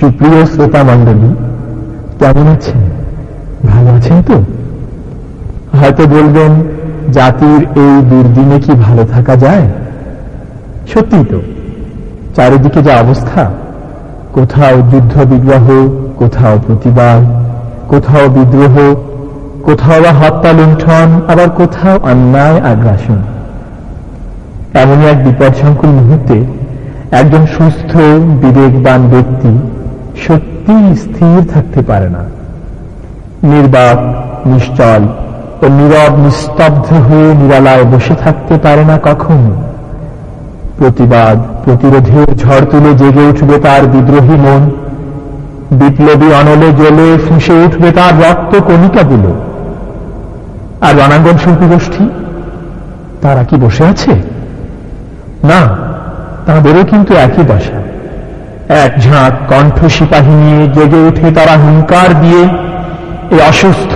সুপ্রিয় শ্রোতা মণ্ডলী, কেমন আছেন? ভালো আছেন তো? হয়তো বলবেন, জাতির এই দুর্দিনে কি ভালো থাকা যায়? সত্যি তো। চারিদিকে যা অবস্থা, কোথাও যুদ্ধ বিগ্রহ, কোথাও প্রতিবাদ, কোথাও বিদ্রোহ, কোথাও বা হত্যা লুণ্ঠন, আবার কোথাও অন্যায় আগ্রাসন। এমনই এক বিপদসংকুল মুহূর্তে একজন সুস্থ, বিবেকবান ব্যক্তি সত্যি স্থির থাকতে পারে না। নির্বাক, নিশ্চল ও নীরব, নিস্তব্ধ হয়ে নিরালায় বসে থাকতে পারে না কখনো। প্রতিবাদ, প্রতিরোধের ঝড় তুলে জেগে উঠবে তার বিদ্রোহী মন। বিপ্লবী অনলে জলে ফুঁসে উঠবে তার রক্ত কণিকাগুলো। আর রণাঙ্গন শিল্পী গোষ্ঠী, তারা কি বসে আছে? না, তাঁদেরও কিন্তু একই দশা। এক ঝাঁক কণ্ঠ সিপাহী নিয়ে জেগে উঠে তারা হুঙ্কার দিয়ে এই অসুস্থ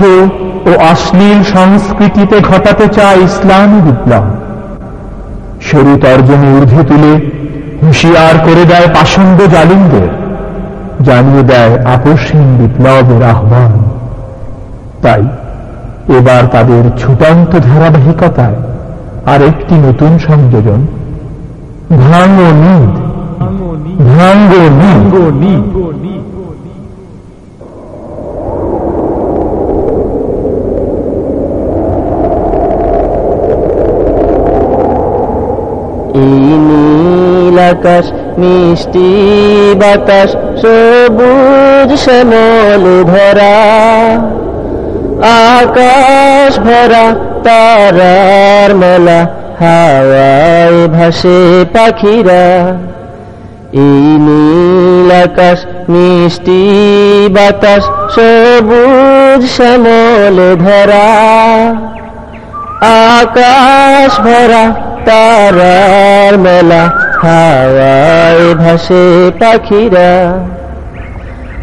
ও অশ্লীল সংস্কৃতিতে ঘটাতে চায় ইসলামী বিপ্লব। সরু তর্জনী ঊর্ধ্বে তুলে হুঁশিয়ার করে দেয় পাষণ্ড জালিমদের, জানিয়ে দেয় আপসহীন বিপ্লবের আহ্বান। তাই এবার তাদের ছুটান্ত ধারাবাহিকতায় আর একটি নতুন সংযোজন ভাঙ্গ নিদ ভাঙ্গ নিদ এই নীল আকাশ, মিষ্টি বাতাস, সবুজ শ্যামল ভরা, আকাশ ভরা তারার মেলা হাওয়ায় ভাসে পাখিরা, এই নীল আকাশ, মিষ্টি বাতাস, সবুজ শ্যামল ধরা আকাশ ভরা তারার মেলা, হাওয়ায় ভাসে পাখিরা।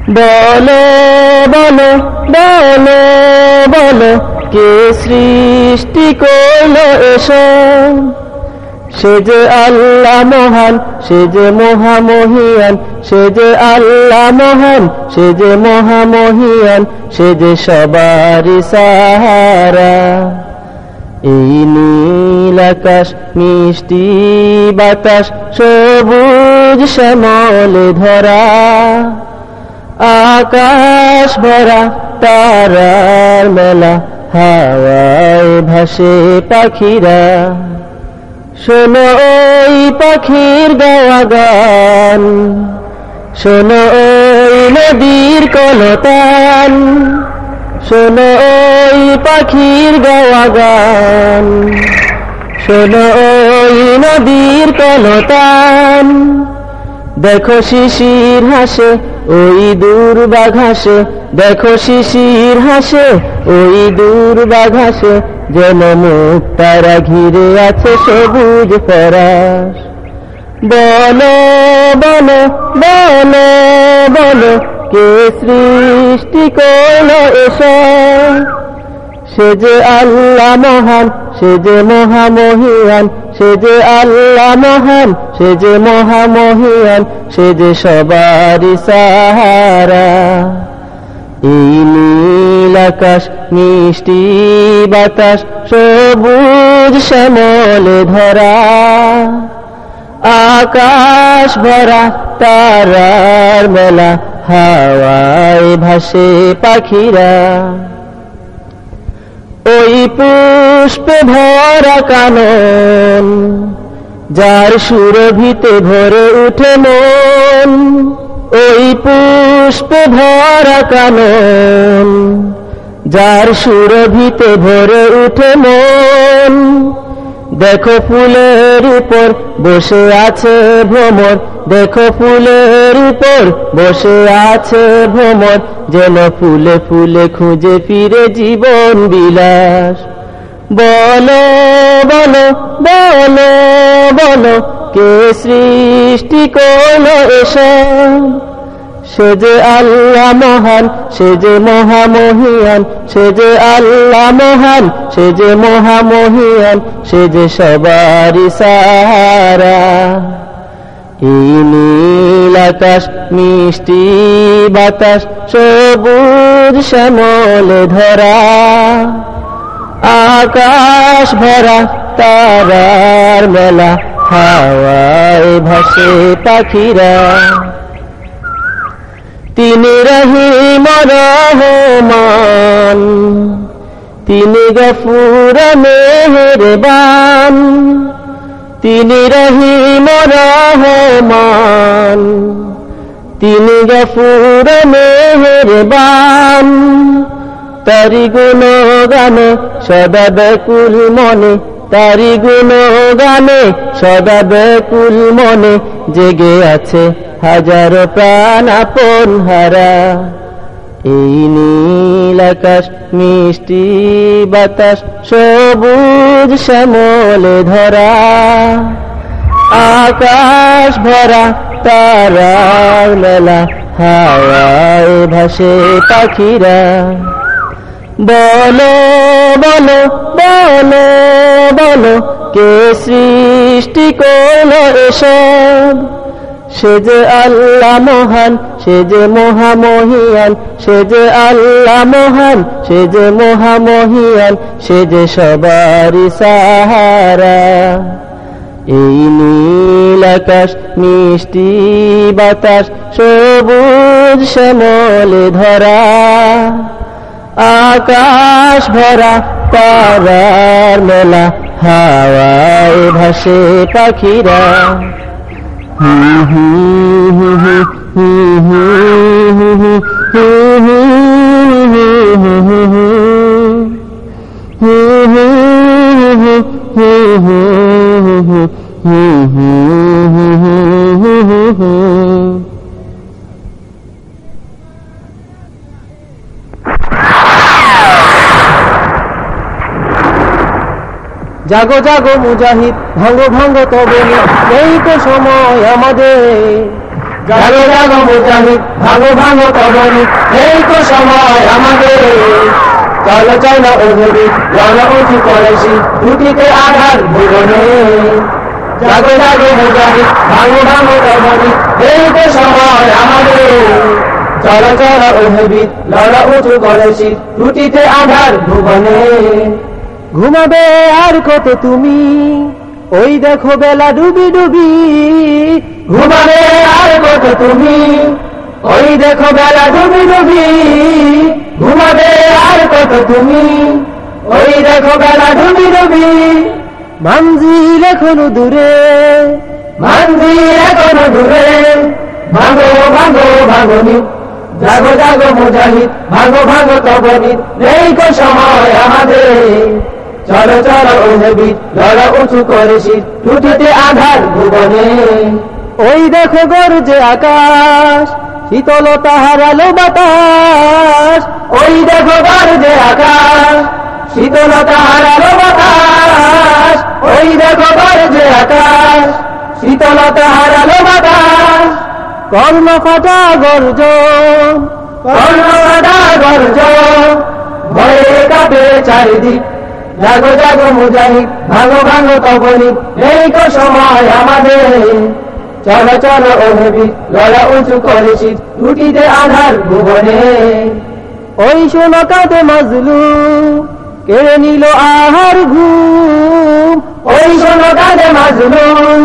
বলো বলো বলো বলো, কে সৃষ্টি করল এসব? সে যে আল্লাহ মহান, সে যে মহামহিয়ান, সে যে আল্লাহ মহান, সে যে মহামহিয়ান, সে যে সবারই সাহারা। এই নীল আকাশ, মিষ্টি বাতাস, সবুজ শ্যামল ধরা আকাশ ভরা তারার মেলা, হাওয়ায় ভাসে পাখিরা। শোনো ওই পাখির গাওয়া গান, শোনো ওই নদীর কলতান, শোনো ওই পাখির গাওয়া গান, শোনো ওই নদীর কলতান। দেখো শিশির হাসে, ওই দূর বাঘাসে দেখো শিশির হাসে, ওই দূর বাঘাসে যেন মুখ তারা ঘিরে আছে সবুজ পরাস বলো বলো বলো বলো, কে সৃষ্টি করল এসব? সে যে আল্লাহ মহান, সে যে মহামহিয়ান সে যে আল্লাহ মহান, সে যে মহামহিয়ান, সে যে সবারই সাহারা। এই নীল আকাশ, মিষ্টি বাতাস, সবুজ শ্যামল ধরা আকাশ ভরা, তারার মেলা, হাওয়ায় ভাসে পাখিরা। ওই পুষ্পে ভরা কানন, যার সুরভিতে ভরে উঠে মন। ওই পুষ্পে ভরা কানন, যার সুরভিতে ভরে উঠে মন। দেখো ফুলের উপর বসে আছে ভ্রমর। দেখো ফুলের উপর বসে আছে ভ্রমর। যেন ফুলে ফুলে খুঁজে ফিরে জীবন বিলাস। বলো বলো বলো বলো, কে সৃষ্টি করল এসব? সে যে আল্লাহ মহান, সে যে মহামহিয়ান, সে যে আল্লাহ মহান, সে যে মহামহিয়ান, সে যে সবারই সাহারা। এই নীল আকাশ, মিষ্টি বাতাস, সবুজ শ্যামল ধরা। আকাশ ভরা তারার মেলা, হাওয়ায় ভাসে পাখিরা। তিনি রহিম রহমান, তিনি গফুর মেহেরবান, তিনি রহিম রহমান, তিনি গফুর মেহেরবান। তারি গুণ গানে সদা বেকুল মনে তারি গুণ গানে সদা বেকুল মনে জেগে আছে হাজারো প্রাণ আপন হারা। এই নীল আকাশ, মিষ্টি বাতাস, সবুজ শ্যামল ধরা। আকাশ ভরা তারার মেলা, হাওয়ায় ভাসে পাখিরা। বলো বলো বলো বলো, কে সৃষ্টি করল এসব? সে যে আল্লাহ মহান, সে যে মহামহিয়ান, সে যে আল্লাহ মহান, সে যে মহামহিয়ান, সে যে সবারই সাহারা। এই নীল আকাশ, মিষ্টি বাতাস, সবুজ শ্যামল ধরা আকাশ ভরা তারার মেলা হাওয়ায় ভাসে পাখিরা। জাগো জাগো মুজাহিদ ভাঙ্গো ভাঙ্গো তবে এই তো সময় আমাদের। জাগো জাগো মুজাহিদ ভাগো ভাগো তবনি এই তো সময় আমাদের। চলো চলো ওজবি জন উঁচু করেছি দুটিতে আধার ভুবনে জাগো জাগো মুজাহিদ ভাগো ভাগো তবনি এই তো সময় আমাদের। চলো চলো ওজবি লড় উঁচু করেছি দুটিতে আধার ভুবনে ঘুমাবে আর কত তুমি? ওই দেখো বেলা ডুবি ডুবি, ঘুমাবে আর কত তুমি? ওই দেখো বেলা ডুবি ডুবি, ঘুমাবে আর কত তুমি? ওই দেখো বেলা ডুবি ডুবি মানজিল এখনও দূরে। মানজি এখনও দূরে। ভাগো ভাগো ভাগনি জাগো জাগো মুজাহিদ ভাগো ভাগো তবনি নেই তো সময় আমাদের। চলো চলো ওহেবি উঁচু করেছি টুটিতে আধার ভুবনে। ওই দেখো গর্জে আকাশ শীতলতা হারালো বাতাস। ওই দেখো যে আকাশ শীতলতা হারালো বাতাস। ওই দেখো যে আকাশ শীতলতা হারালো বাতাস। কর্ণ ফাটা গর্জন কর্ণকাটা গর্জ ভয়ে কাঁপে চারিদিক। জাগো জাগো মুজাহিদ ভাঙো ভাঙো তবনি এই তো সময় আমাদের। চলো চলো ওহেবি লড়া উঁচু করেছি টুটিতে আধার ভুবনে। ওই শোনো কাঁদে মাজলু কেড়ে নিল আহার ঘুম। ওই শোনো কাঁদে মাজলুম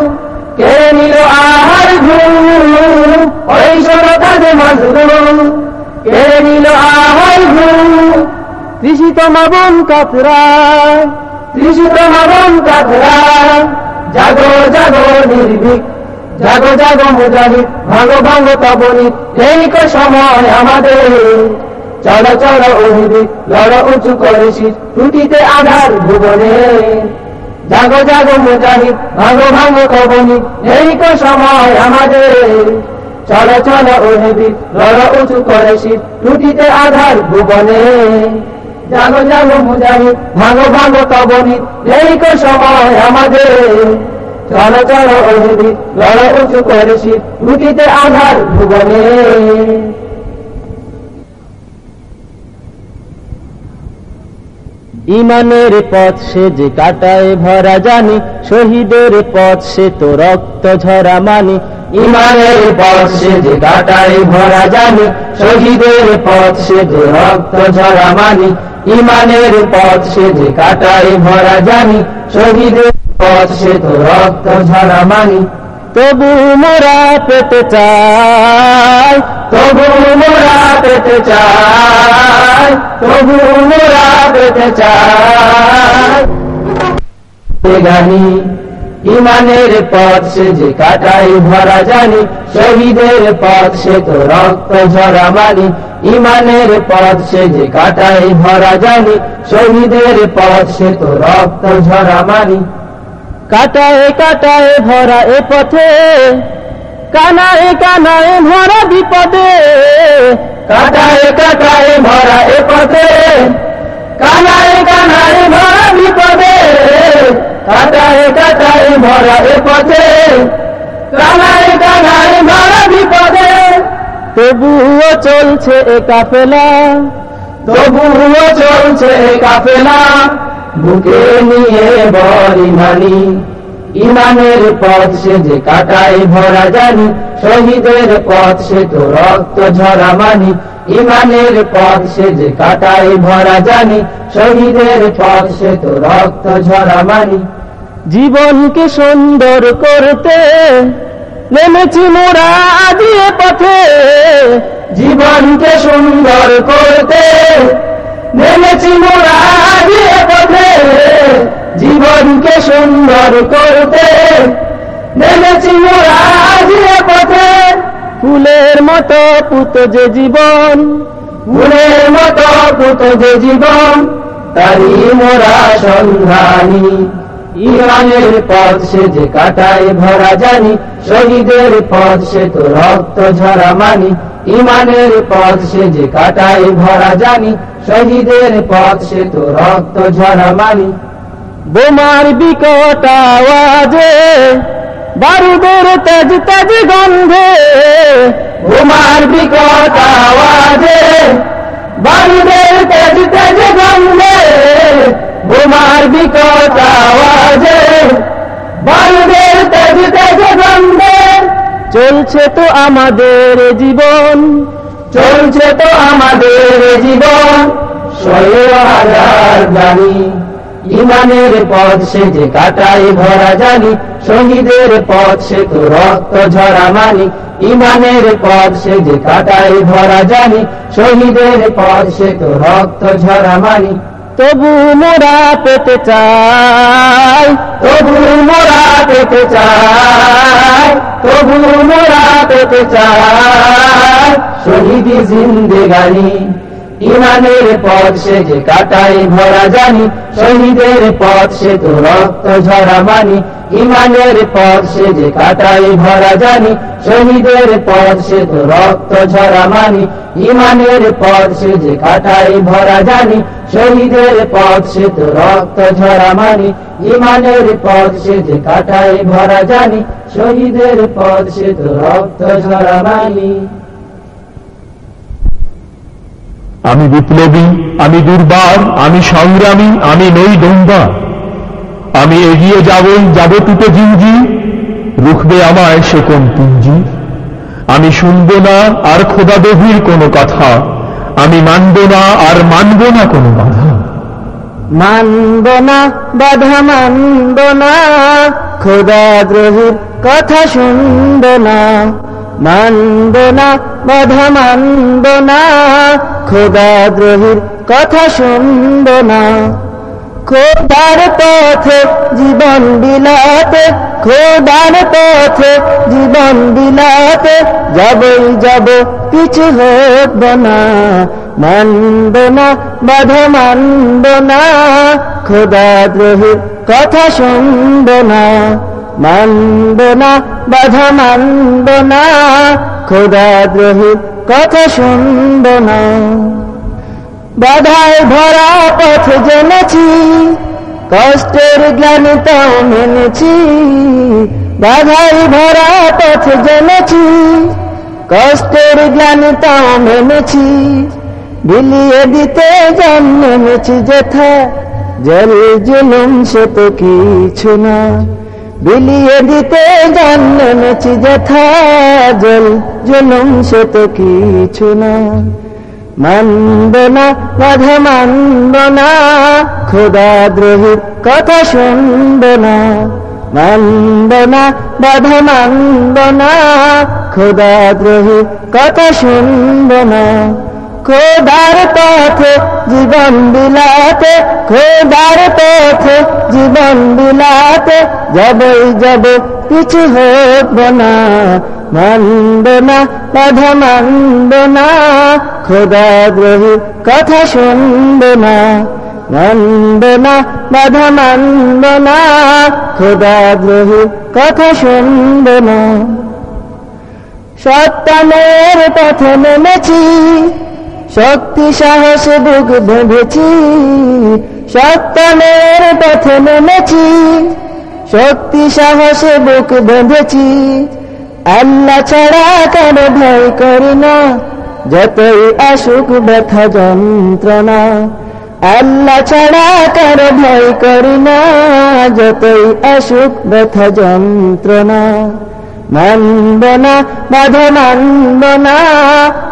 কেড়ে নিল আহার ঘুম। ওই শোনো কাঁদে মাজলুম কেড়ে নিল আহার ঘুম। কৃষিত মাবন কাতরায় তৃষিত মারণ কাতরা। জাগো জাগো নির্ভীক, জাগো জাগো মুজাহিদ ভাগো ভাগো তবনি এই সময় আমাদের। চলো চলো ওহিদি লড় উঁচু করেছি টুটিতে আধার ভুবনে। জাগো জাগো মুজাহিদ ভাগো ভাগো তবনি এই সময় আমাদের। চলো চলো ওহিদি লড় উঁচু করেছি টুটিতে আধার ভুবনে। জাগো জাগো মুজাহিদ ভাগো ভাগো তবনি এই কো সময় আমাদের। চলো চলো ওহিদি লড় উঁচু করেছি টুটিতে আধার ভুবনে। ইমানের পথ সে যে কাটায় ভরা জানি শহীদের পথ সে তো রক্ত ঝরা মানি। ইমানের পথ সে যে কাটাই ভরা জানি শহীদের পথ সে যে রক্ত ঝরা মানি। ইমানের পথ সে যে কাটাই ভরা জানি শহীদের পথ সে তো রক্ত ঝরা মানি। তবু মোরা পেতে চাই। তবু মোরা পেতে চাই তবু মোরা পেতে চাই। গানি ইমানের পথ সে যে কাটাই ভরা জানি শহীদের পথ সে তো রক্ত ঝরা মানি। ইমানের পথ সে যে কাটাই ভরা জানি শহীদের পথ সে তো রক্ত ঝরা মানি। কাটায় কাটায় ভরা এ পথে কানায় কানায় ভরা বিপদে। কাটায় কাটায় ভরা এ পথে ভরা বিপদে ভরা ভরা বিপদে তবুও চলছে এ তবুও চলছে বুকে নিয়ে বলি মানি, ইমানের পথ সে যে কাটাই ভরা জানি, শহীদের পথ সে তো রক্ত ঝরা মানি। ইমানের পথ সে যে কাটাই ভরা জানি শহীদের পথ সে তো রক্ত ঝরা মানি। জীবনকে সুন্দর করতে নেমেছি মোরা দিয়ে পথে। জীবনকে সুন্দর করতে নেমেছি মোরা এ পথে। জীবনকে সুন্দর করতে নেমেছি মোরা এ পথে। ফুলের মতো পুত যে জীবন ফুলের মতো পুত যে জীবন তারি মোরা সন্ধানী। ইরানের পথ সে যে কাটায় ভরা জানি শহীদের পথ সে তো রক্ত ঝরা মানি। ইমানের পথ সে যে কাটায় ভরা জানি শহীদের পথ সে তো রক্ত ঝরা মানি। বোমার বিকট আওয়াজে বারুদের তেজ তেজ গন্ধে, ঘুমার বিকট আওয়াজে। বারুদের তেজ তেজ গন্ধে, ঘুমার বিকট আওয়াজে। বারুদের তেজ তেজ গন্ধে, চলছে তো আমাদের জীবন, চলছে তো আমাদের জীবন শয়ে হাজার জানি ইমানের পথ সে যে কাটাই ভরা জানি শহীদের পথ সে তো রক্ত ঝরা মানি। ইমানের পথ সে যে কাটাই ভরা জানি শহীদের পথ সে তো রক্ত ঝরা মানি। তবু মোরা পেতে চাই। তবু মোরা পেতে চাই তবু মোরা পেতে চাই। শহীদি জিন্দেগানি। ইমানের পথ সে যে কাটাই ভরা জানি, শহীদের পথ সে তো রক্ত ঝরা মানি। ইমানের পথ সে যে কাটাই ভরা জানি, শহীদের পথ সে তো রক্ত ঝরা মানি। ইমানের পথ সে যে কাটাই ভরা জানি, শহীদের পথ সে তো রক্ত ঝরা মানি। ইমানের পথ সে যে কাটাই ভরা জানি, শহীদের পথ সে তো রক্ত ঝরা মানি। আমি বিপ্লবী, আমি দুর্বার, আমি সংগ্রামী, আমি নই ডোম্বা আমি এগিয়ে যাবই যাব টুটে জিঞ্জি রুখবে আমায় সে কোন পুঞ্জি? আমি শুনব না আর খোদা দেবীর কোনো কথা। আমি মানব না আর মানব না কোনো বাধা। মানব না, বাধা মানব না। খোদা দ্রোহীর কথা শুনব না। মানব না বাধা মানব না খোদা দ্রোহীর কথা শুনব না খোদার পথে জীবন বিলাতে, খোদার পথে জীবন বিলাতে, যাবই যাব কিছু হব না মানব না বাধা মানব না খোদা দ্রোহীর কথা শুনব না মানব না বাধা মানব খোদা দ্রোহীর কথা শুনব না বাধায় ভরা পথ জেনেছি, কষ্টের জ্ঞান তাও মেনেছি। বাধায় ভরা পথ জেনেছি, কষ্টের জ্ঞান তাও মেনেছি। বিলিয়ে দিতে জন্মেছি যেথা, জল জুলুম সে তো কিছু না। বিলিয়ে দিতে জান যথা জল, জলম সে তো কিছু না। মানব না, বাধা মানব না, খোদা দ্রোহীর কথা শুনব না। মানব না, বাধা মানব না, খোদা দ্রোহীর কথা শুনব না। খোদার পথে জীবন বিলাতে, খোদার পথে জীবন বিলাতে, যাবই যাব কিছু হোক না, মানব না, বাধা মানব না, খোদা দ্রোহীর কথা শুনব না, মানব না, বাধা মানব না, খোদা দ্রোহীর কথা শুনব না। সত্তানের পথে নেমেছি শক্তি, সাহস, বুক বেঁধেছি, সত্তানের পথে নেমেছি। শক্তি, সাহস, বুক বেঁধেছি আল্লাহ ছাড়া কারও ভয় করি না, যতই আসুক ব্যথা যন্ত্রণা। আল্লাহ ছাড়া কারও ভয় করি না, যতই আসুক ব্যথা যন্ত্রণা। মানব না বাধা মানব না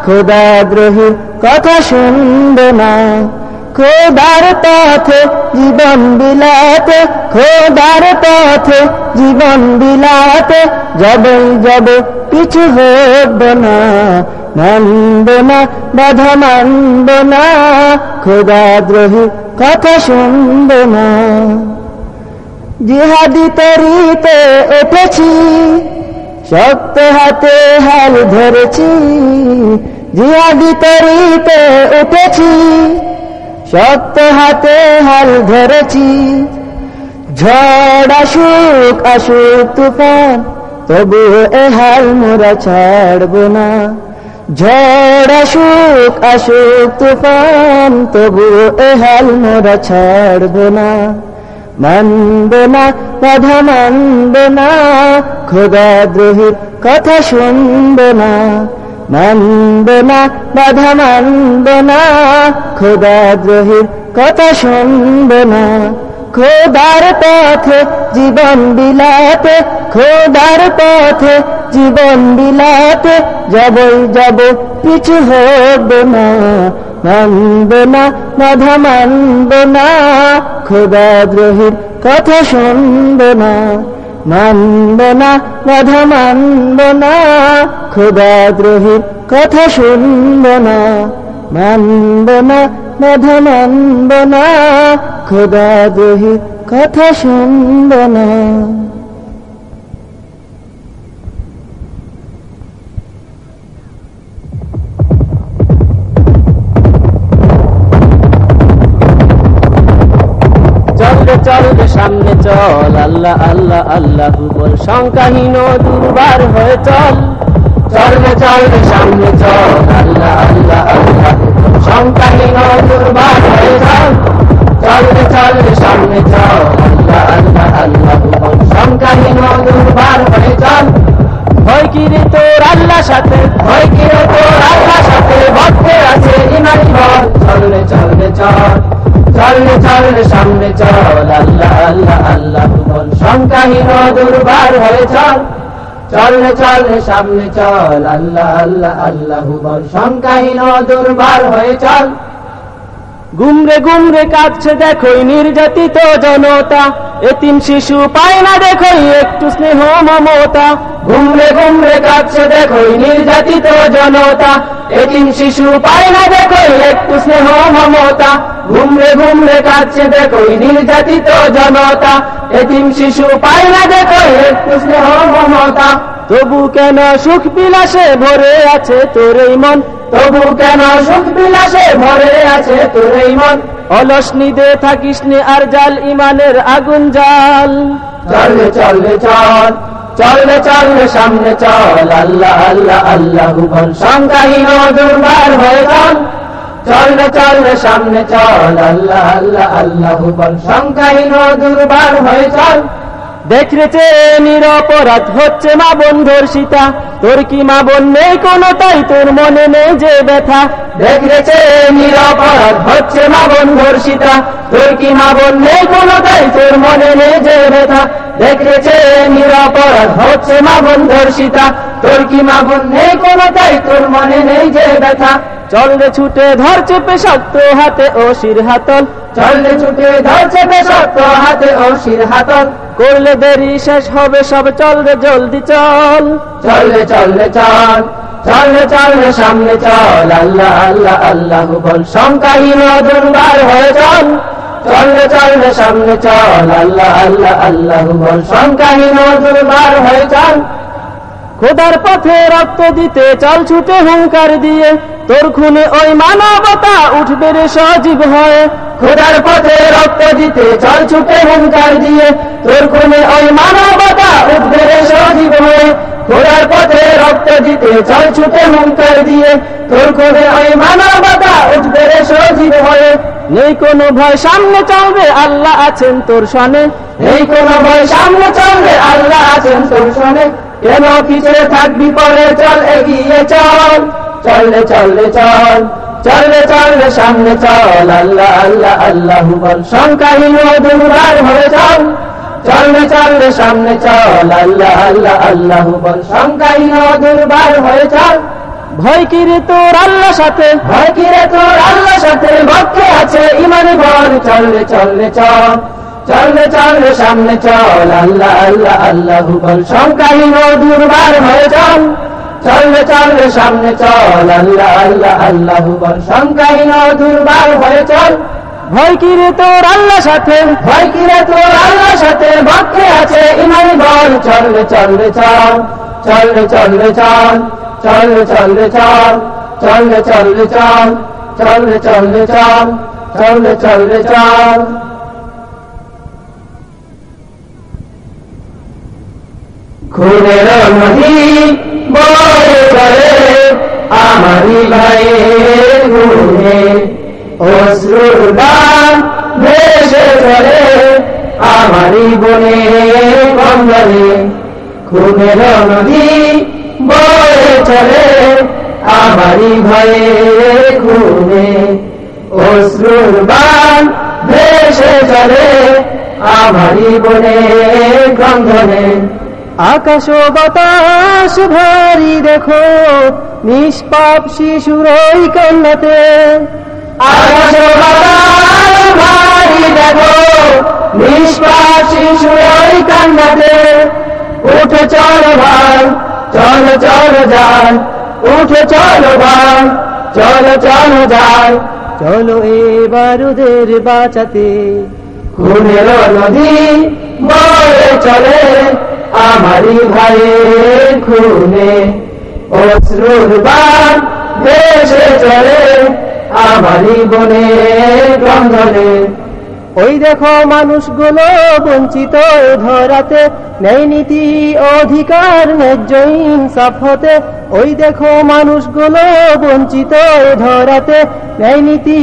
খোদা দ্রোহী কথা শুনব না খোদার পথে জীবন বিলাতে খোদার পথে জীবন বিলাতে, যাবই যাব কিছু হব না মানব না বাধা মানব না কথা শুনব না জিহাদি তরিতে উঠেছি শক্ত হাতে হাল ধরেছি জিহাদি তরিতে উঠেছি। শক্ত হাতে হাল ধরেছি, ঝড় আসুক আসুক তুফান, তবু এ হাল মোরা ছাড়ব না। ঝড় আসুক আসুক তুফান, তবু এ হাল মোরা ছাড়ব না। মানব না বাধা মানব খোদা দ্রোহীর কথা শুনব না মানব না বাধা মানব না খোদা দ্রোহীর কথা শুনব না খোদার পথে জীবন বিলাতে, খোদার পথে জীবন বিলাতে, যাবই যাব পিছু হব না মানব না বাধা মানব না খোদা দ্রোহীর কথা শুনব না। মানব না বাধা মানব না খোদা দ্রোহীর কথা শুনব না। মানব না বাধা মানব না খোদা দ্রোহীর কথা শুনব না। চল, আল্লাহ আল্লাহ আল্লাহ বল সংখ্যাহীন দুর্বার হয়ে চল। চলবে চলবে, সামনে চল, আল্লাহ আল্লাহ আল্লাহ সংখ্যাহীন দুর্বার হয়ে চল। চলবে চলবে, সামনে চল, আল্লাহ আল্লাহ আল্লাহ সংখ্যাহীন দুর্বার হয়ে চল। ভয় কিরে তোর আল্লাহ সাথে, ভয় কি রে তোর আল্লাহ সাথে ভক্তে আছে ইমানি বল। চলবে চলবে, চল। চলবে চলবে সামনে চল আল্লাহ আল্লাহ আল্লাহ বল সংখ্যাহীন দুর্বার হয়ে চল। চলবে চলবে সামনে চল আল্লাহ আল্লাহ আল্লাহ বল সংখ্যাহীন দুর্বার হয়ে চল। গুমরে গুমরে কাঁদছে দেখোই নির্যাতিত জনতা। এতিম শিশু পায় না দেখোই একটু স্নেহ মমতা। ঘুমরে ঘুমরে কাছে দেখো নির্যাতিত জনতা। এতিম শিশু পায় না দেখো একটু স্নেহ মমতা। ঘুমরে ঘুমরে কাছে দেখো নির্যাতিত জনতা। এতিম শিশু পায় না দেখো একটু স্নেহ মমতা তবু কেন সুখ বিলাসে ভরে আছে তোর এই মন? তবু কেন সুখ বিলাসে ভরে আছে তোর এই মন? অলস নিদে থাকিস নে আর জাল ইমানের আগুন জাল। চলবে চলবে চল। চলবে চলবে সামনে চল। আল্লাহ আল্লাহ আল্লাহ সংখ্যাহীন দুর্বার হয়ে চল। চলবে চলবে সামনে চল আল্লাহ আল্লাহ আল্লাহ বল। সংখ্যাহীন দুর্বার হয়ে চল। দেখরেছে নিরপরাধ হচ্ছে মা বন্ধুর সীতা। তোর কি মা বোন নেই কোনো তাই তোর মনে নেই যে ব্যথা। দেখেছে নিরপরাধ হচ্ছে মা বোন ধর্ষিতা তোর কি মা বোন নেই কোনো তাই তোর মনে নেই যে ব্যথা। দেখেছে নিরাপরাধ হচ্ছে মা বোন ধর্ষিতা তোর কি মা বোন নেই কোনো তাই তোর মনে নেই যে ব্যথা। চল রে ছুটে ধর চেপে শক্ত হাতে ও শির হাতল। চললে ছুটে ধরছে বেশক্ত হাতে ও শির হাতল। করলে দেরি শেষ হবে, সব চল রে জলদি চল। চললে চললে চল, চললে চললে সামনে চল। আল্লাহ আল্লাহ আল্লাহ বল। সংখ্যাহীন দুর্বার হয়ে চল। চললে চললে সামনে চল। আল্লাহ আল্লাহ আল্লাহ বল। সংখ্যাহীন দুর্বার হয়ে চল। খোদার পথে রক্ত দিতে চল ছুটে হুঙ্কার দিয়ে, তোর খুনে ওই মানবতা উঠবে রে সজীব হয়ে। খোদার পথে রক্ত দিতে চল ছুটে হুঙ্কার দিয়ে, তোর খুনে ওই মানবতা উঠবে রে সজীব হয়ে। খোদার পথে রক্ত দিতে চল ছুটে হুঙ্কার দিয়ে, তোর খুনে ওই মানবতা উঠবে রে সজীব হয়ে। নেই কোনো ভয়, সামনে চলবে, আল্লাহ আছেন তোর সনে। এই কোন ভয়, সামনে চলবে, আল্লাহ আছেন তোর সনে। কেন পিছনে থাকবি পরে? চল এগিয়ে চল। চললে চললে চল। চললে চললে সামনে চল। আল্লাহ আল্লাহ আল্লাহ বল। সংখ্যাহীন দুর্বার হয়ে চল। চললে চললে সামনে চল। আল্লাহ আল্লাহ আল্লাহ বল। সংখ্যাহীন দুর্বার হয়ে চল। ভয় কি রে তোর আল্লাহ সাথে? ভয় কিরে তোর আল্লাহ সাথে? পক্ষে আছে ইমানি বল। চললে চললে চল। চললে চললে সামনে চল আল্লাহ আল্লাহ আল্লাহ বল। সংখ্যাহীন দুর্বার হয়ে চল। চললে চললে সামনে চল আল্লাহ আল্লাহ আল্লাহ বল। সংখ্যাহীন দুর্বার হয়ে চল। ভয় কি রে তোর আল্লাহ সাথে? ভয় কিরে তোর আল্লাহ সাথে? পক্ষে আছে ইমানি বল। চললে চললে চল। চললে চললে চল। চললে চললে চল। চললে চললে চল। চললে চললে চল। চললে চললে চল। খুনের নদী বয়ে চলে আমারি ভাইয়ের খুনে। অশ্রুর গান ভেসে চলে আমারি বনে কন্দলে খুনের নদী বয়ে চলে আমারি ভয়ে খুনে। অশ্রুর বান ভেসে চলে আমারি বনে কন্দলে আকাশ বাতাস ভারী দেখো, নিষ্পাপ শিশুর ওই কান্নাতে। আকাশ বাতাস ভারী দেখো, নিষ্পাপ শিশুর কান্নাতে। উঠে চল ভাই, চল চল যাই উঠে চল ভাই, চল চল যাই চলো এবার ওদের বাঁচাতে। খুনের নদী বয়ে চলে আমারি ভাইয়ের খুনে অশ্রুর বান ভেসে চলে আমারি বনে ক্রন্দনে ওই দেখো মানুষগুলো বঞ্চিত ধরাতে নেই নীতি অধিকার, ন্যায্য ইনসাফ হতে। ওই দেখো মানুষগুলো বঞ্চিত ধরাতে নেই নীতি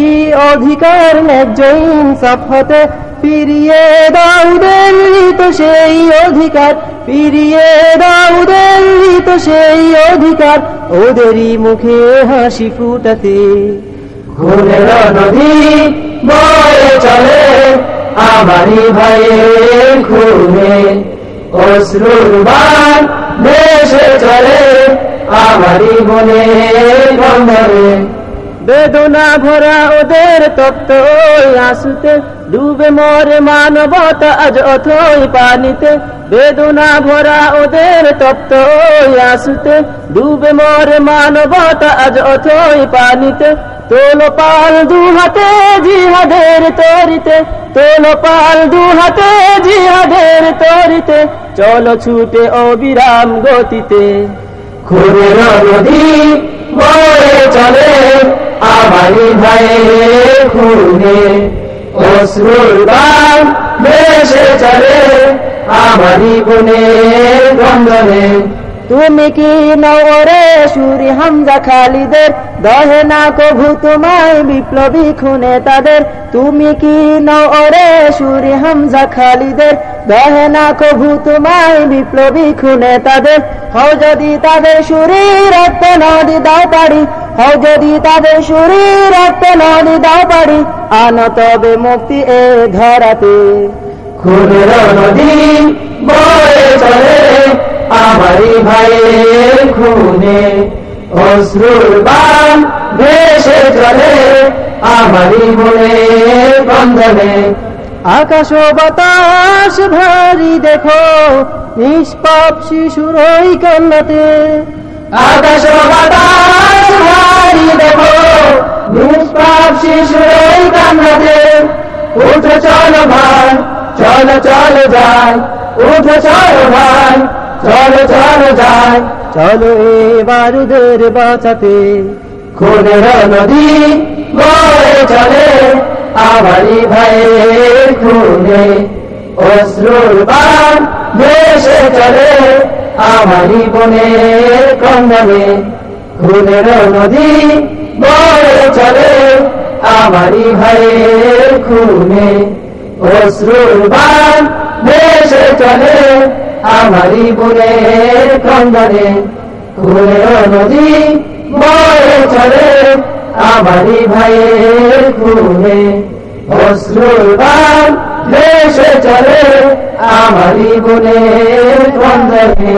অধিকার, ন্যায্য ইনসাফ হতে। ফিরিয়ে দাউদের তো সেই অধিকার, ফিরিয়ে দাউদের তো সেই অধিকার। ওদেরই মুখে হাসি ফুটাতে খুনের নদী বয়ে চলে আমারি ভাইয়ের খুনে অশ্রুর বান চলে আমারি বনে কন্দরে বেদনা ভরা ওদের তপ্ত আসুতে, ডুবে মরে মানবতা আজ অথই পানিতে। বেদনা ভরা ওদের তপ্ত আসুতে, ডুবে মরে মানবতা আজ অথই পানিতে। তোল পাল দু হাতে জিহাদের তরিতে তোল পাল দু হাতে জিহাদের তরিতে। চলো ছুটে অবিরাম গতিতে। খুনের নদী চলে। আমারি ভাইয়ের খুনে অশ্রুর চলে আমারি বনে কন্দনে তুমি কি নরে সুরি হামজা খালিদের? দহে না কভু তোমায় বিপ্লবী খুনে তাদের। তুমি কি নরে সুরি হামজা খালিদের? দহে না কভু তোমায় বিপ্লবী খুনে তাদের। হও যদি তাদের সুরি রক্ত নদী দাও পারি হও যদি তাদের সুরি রক্ত নদী দাও পারি আনো তবে মুক্তি এ ধরাতে। খুনের নদী বয়ে চলে আমারই ভাইয়ের খুনে। অশ্রুর বান ভেসে চলে আমারই মনের বন্ধনে। আকাশ বাতাস ভারী দেখো নিষ্পাপ শিশুর ওই কান্নাতে। আকাশ বাতাস ভারী দেখো নিষ্পাপ শিশুর কান্নাতে উঠো চলো ভাই চলো চলো যাই উঠো চলো ভাই চলো চলো যাই চলো এ বারুদের বাঁচাতে খুনের নদী বয়ে চলে আমারই ভাইয়ের খুনে অশ্রুর বান ভেসে চলে আমারই বোনের কন্দনে খুনের নদী বয়ে চলে আমারই ভাইয়ের খুনে। অশ্রুর বান ভেসে চলে আমারই বোনের কন্দনে। খুনের নদী বয়ে চলে আমারই ভাইয়ের খুনে। অশ্রুর বান ভেসে চলে আমারই বোনের কন্দনে।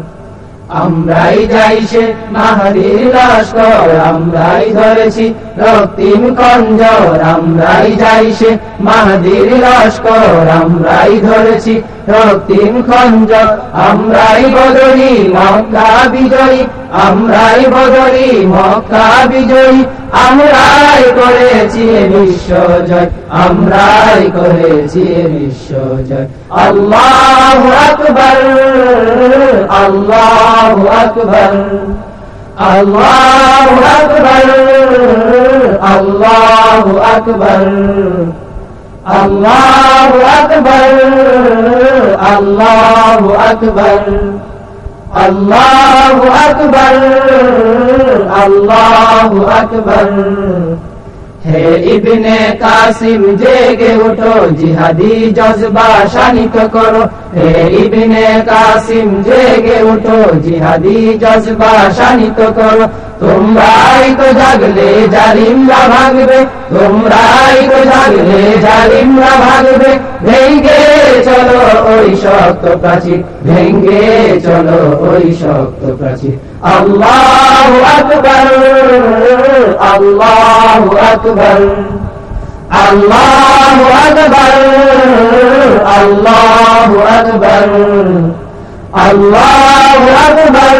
আমরাই যাই সে মাহাদির আমরাই ধরেছি রক্তিম কঞ্জর, আমরাই যাই সে মাহাদির লস্কর, আমরাই ধরেছি রক্তিম খঞ্জর আমরাই বদলি মক্কা বিজয়ী, আমরাই বদলি মক্কা বিজয়ী। আমরাই করেছি বিশ্বজয় আমরাই করেছি বিশ্বজয় আল্লাহু আকবার আল্লাহু আকবার আল্লাহু আকবার আল্লাহু আকবার। আল্লাহু আকবার আল্লাহু আকবার আল্লাহু আকবার আল্লাহু আকবার। হে ইবনে কাসিম, জেগে ওঠো জিহাদি জজবা শানিত করো। হে ইবনে কাসিম, জেগে ওঠো জিহাদি জজবা শানিত করো। তোমরাই তো জাগলে, জালিমরা ভাগবে। তোমরাই তো জাগলে, জালিমরা ভাগবে। ভেঙ্গে চলো ওই শক্ত প্রাচীর, ভেঙ্গে চলো ওই শক্ত প্রাচীর। আল্লাহু আকবার আল্লাহু আকবার আল্লাহু আকবার আল্লাহু আকবার আল্লাহু আকবার।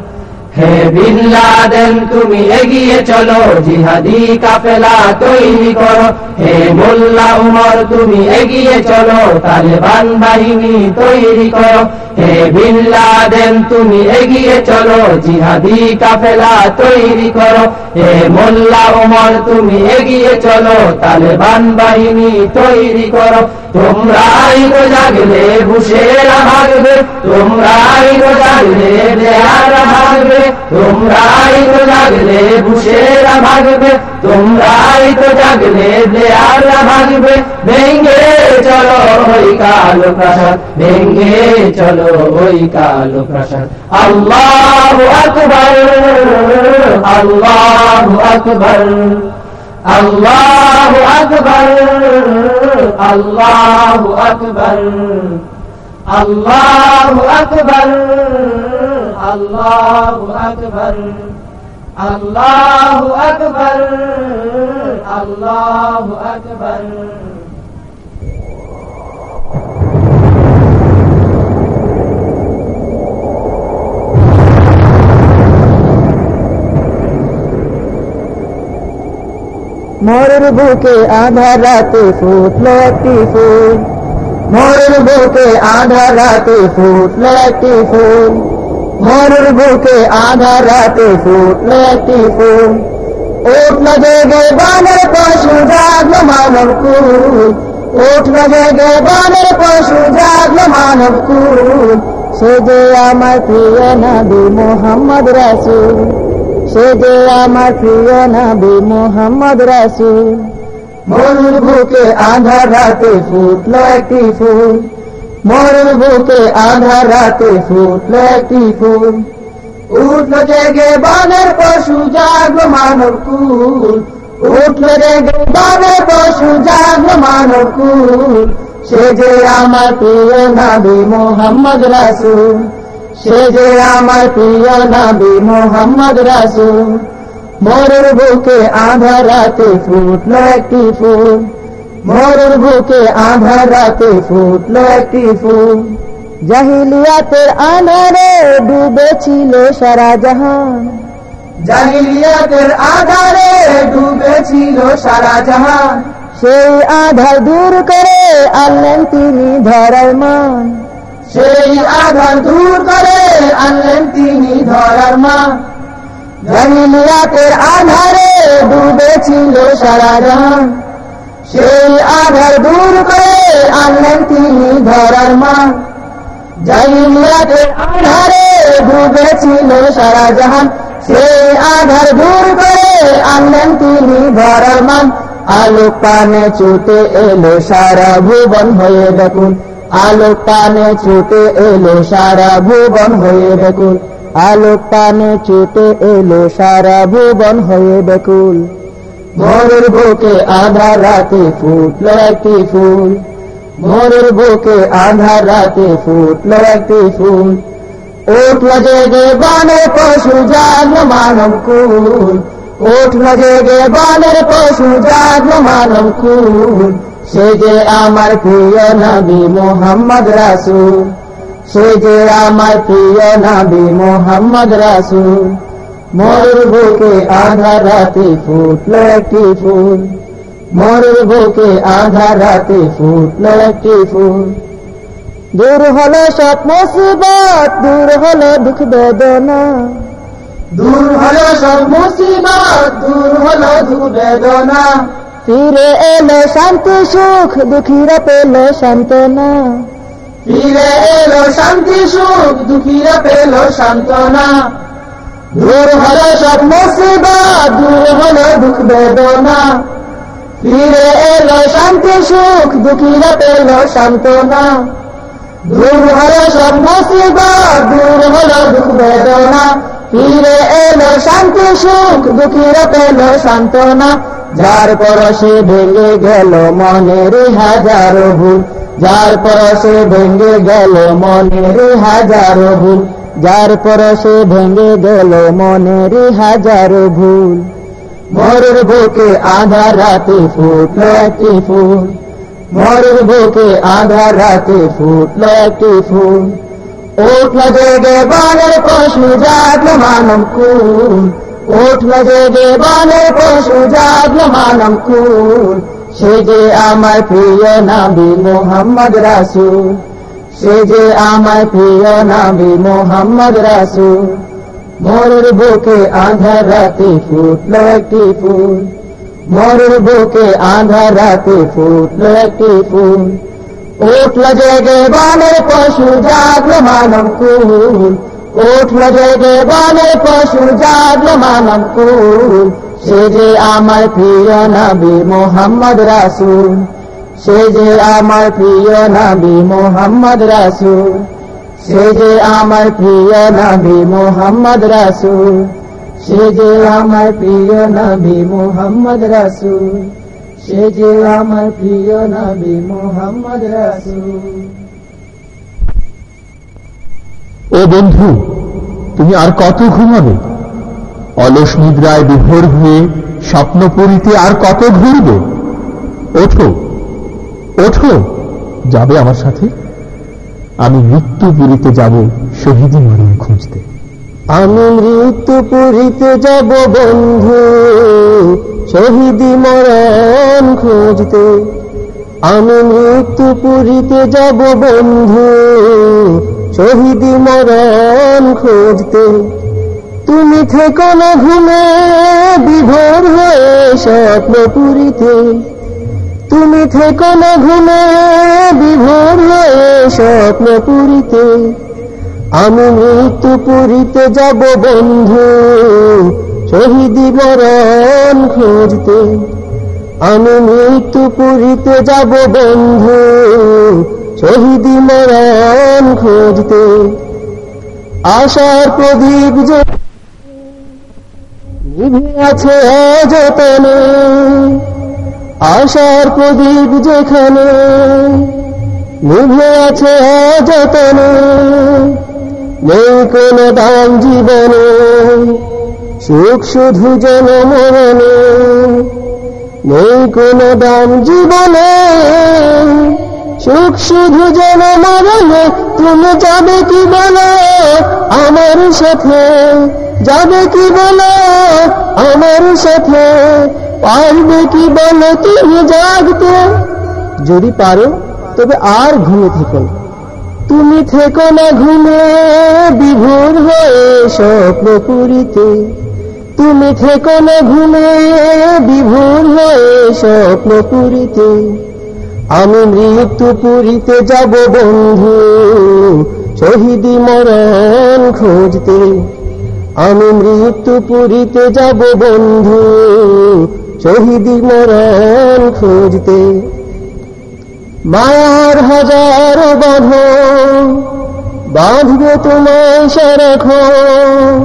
হে বিল্লাদেন তুমি এগিয়ে চলো, জিহাদি কাফেলা তৈরি করো। হে মোল্লা উমর, তুমি এগিয়ে চলো, তালেবান বাহিনী তৈরি করো। হে বিল্লাদেন তুমি এগিয়ে চলো, জিহাদি কাফেলা তৈরি করো। হে মোল্লা উমর, তুমি এগিয়ে চলো, তালেবান বাহিনী তৈরি করো। তোমরাই তো জাগলে বুসেরা ভাগবে, তোমরাই তো জাগলে, দেয়ারা ভাগবে। তোমরাই তো জাগলে বুসেরা ভাগবে। তোমরাই তো জাগলে দেয়ারা ভাগবে। ভেঙ্গে চলো ওই কালো প্রাসাদ ভেঙ্গে চলো ওই কালো প্রাসাদ। আল্লাহু আকবার আল্লাহু আকবার আল্লাহু আকবার আল্লাহু আকবার আল্লাহু আকবার। अल्लाह अकबर अल्लाह अकबर अल्लाह अकबर मोर भूखे आधा रात फूट लेती फूल मोर भूखे आधा रात फूट लेती फूल মরুর বুকে আধার রাতে ফুটলো একটি ফুল। উঠল জেগে বানের পশু জাগলো মানব কুল। উঠল জেগে বানের পশু জাগলো মানব কুল। সে যে আমার প্রিয় নবী মোহাম্মদ রাসুল। সে যে আমার প্রিয় নবী মোহাম্মদ রাসুল। মরুর বুকে আধার রাতে ফুটলো একটি মরুর বুকে আধার রাতে ফুটলো একটি ফুল। উঠল জেগে বানের পশু জাগলো মানব কুল। উঠল জেগে বানের পশু জাগলো মানব কুল। সে যে আমার প্রিয় নবী মোহাম্মদ রাসুল। সে যে আমার প্রিয় নবী মোহাম্মদ রাসুল। মরুর বুকে আধার রাতে ফুটলো একটি ফুল। মরুর বুকে আধার রাতে ফুটলো একটি ফুল। জাহিলিয়াতের আনারে ডুবেছিল সারা জাহান। জাহিলিয়াতের আধারে ডুবেছিল সারা জাহান। সেই আধার দূর করে আনলেন তিনি ধরার মান। সেই আধার দূর করে আনলেন তিনি ধরার মান। জাহিলিয়াতের আধারে ডুবেছিল সারা জাহান। সেই আধার দূর করে আনলেন তিনি ধরার মান জাহিলিয়াতের আধারে ডুবেছিল সারা জাহান, সেই আধার দূর করে আনলেন তিনি ধরার মান আলোক পানে ছুটে এলো সারা ভুবন হয়ে দেখুন। আলোক পানে ছুটে এলো সারা ভুবন হয়ে দেখুন। আলোক পানে ছুটে এলো সারা ভুবন হয়ে বেকুল মরুর বুকে আধার রাতে ফুটলো একটি ফুল। মরুর বুকে আধার রাতে ফুটলো একটি ফুল। উঠল জেগে বানের পশু জাগলো মানব কুল উঠল জেগে বানের পশু জাগলো মানব কুল সে যে আমার প্রিয় নবী মোহাম্মদ রাসুল। সে যে আমার প্রিয় নবী মোহাম্মদ রাসুল। মরুর বুকে আধার রাতে ফুটলো একটি ফুল। মরুর বুকে আধার রাতে ফুটলো একটি ফুল। দূর হলো সব মুসিবত, দূর হলো দুঃখ বেদনা। দূর হলো সব মুসিবত, দূর হলো দুঃখ বেদনা। ফিরে এলো শান্তি সুখ, দুঃখীরা পেল সান্ত্বনা। ফিরে এলো শান্তি সুখ, দুঃখীরা পেল সান্ত্বনা। দূর হলো সব মুসিবত, দূর হলো দুঃখ বেদনা। ফিরে এলো শান্তি, সুখ দুঃখীরা পেল সান্ত্বনা। দূর হলো সব মুসিবত, দূর হলো দুঃখ বেদনা। ফিরে এলো শান্তি, সুখ দুঃখীরা পেল সান্ত্বনা। যার পরশে ভেঙে গেল মনের হাজারো ভুল। যার পরশে ভেঙে গেল মনের হাজারো ভুল। যার পরশে ভেঙে গেল মনের হাজারো ভুল। মরুর বুকে আধার রাতে ফুটলো একটি ফুল। মরুর বুকে আধার রাতে ফুটলো একটি ফুল। উঠল জেগে বানের পশু জাগলো মানব কুল। উঠল জেগে বানের পশু জাগলো মানব কুল। সে যে আমার প্রিয় নাবি মোহাম্মদ রাসুল। সে যে আমার প্রিয় নাবি মোহাম্মদ রাসুল, মরুর বুকে আধার রাতে ফুটলো একটি ফুল। মরুর বুকে আধার রাতে ফুটলো একটি ফুল। উঠল জেগে বানের পশু জাগলো মানব কুল। উঠল জেগে বানের পশু জাগলো মানব কুল। সে যে আমার প্রিয় নবী মোহাম্মদ রাসুল। সে যে আমার প্রিয় নবী মোহাম্মদ রাসুল সে যে আমার প্রিয় নবী মোহাম্মদ রাসুল সে যে আমার প্রিয় নবী মোহাম্মদ রাসুল সে যে আমার প্রিয় নবী মোহাম্মদ রাসুল। ও বন্ধু, তুমি আর কত ঘুমাবে? অলস নিদ্রায় বিভোর হয়ে স্বপ্নপুরীতে আর কত ঘুরবে? ওঠো। ওঠো, যাবে আমার সাথে। আমি মৃত্যুপুরীতে যাব শহীদি মরণ খুঁজতে। আমি মৃত্যু পুরীতে যাব বন্ধু, শহীদি মরণ খুঁজতে। আমি মৃত্যু পুরীতে যাব বন্ধু, শহীদি মরণ খুঁজতে। তুমি থেকো না ঘুমে, বিভোর হয়ে স্বপ্ন পুরিতে। তুমি থেকো না ঘুমে, বিভোর হয়ে স্বপ্ন পুরীতে। আমি মৃত্যু পুরীতে যাব বন্ধু, শহীদি মরণ খুঁজতে। আমি মৃত্যু পুরীতে যাব বন্ধু, শহীদি মরণ খুঁজতে। আশার প্রদীপ যে নিভে আছে যতনে আশার প্রদীপ যেখানে নিভে আছে যতনে নেই কোনো দাম জীবনে, সুখ শুধু যেন মরণে, নেই কোনো দাম জীবনে, সুখ শুধু যেন মরণে, তুমি যাবে কি বলো? আমার সাথে যাবে কি বলো? আমার সাথে পারবে কি বলো তুমি জাগতে। যদি পারো, তবে আর ঘুমে থেকো তুমি থেকো না ঘুমে, বিভোর হয়ে স্বপ্ন পুরিতে। তুমি থেকো না ঘুমে, বিভোর হয়ে স্বপ্ন পুরিতে। আমি মৃত্যু পুরিতে যাব বন্ধু, শহীদি মরণ খুঁজতে। আমি মৃত্যু পুরিতে যাব বন্ধু শহীদি মরণ খুঁজতে। মায়ার হাজার বাঁধন বাঁধবে তোমায় সারাক্ষণ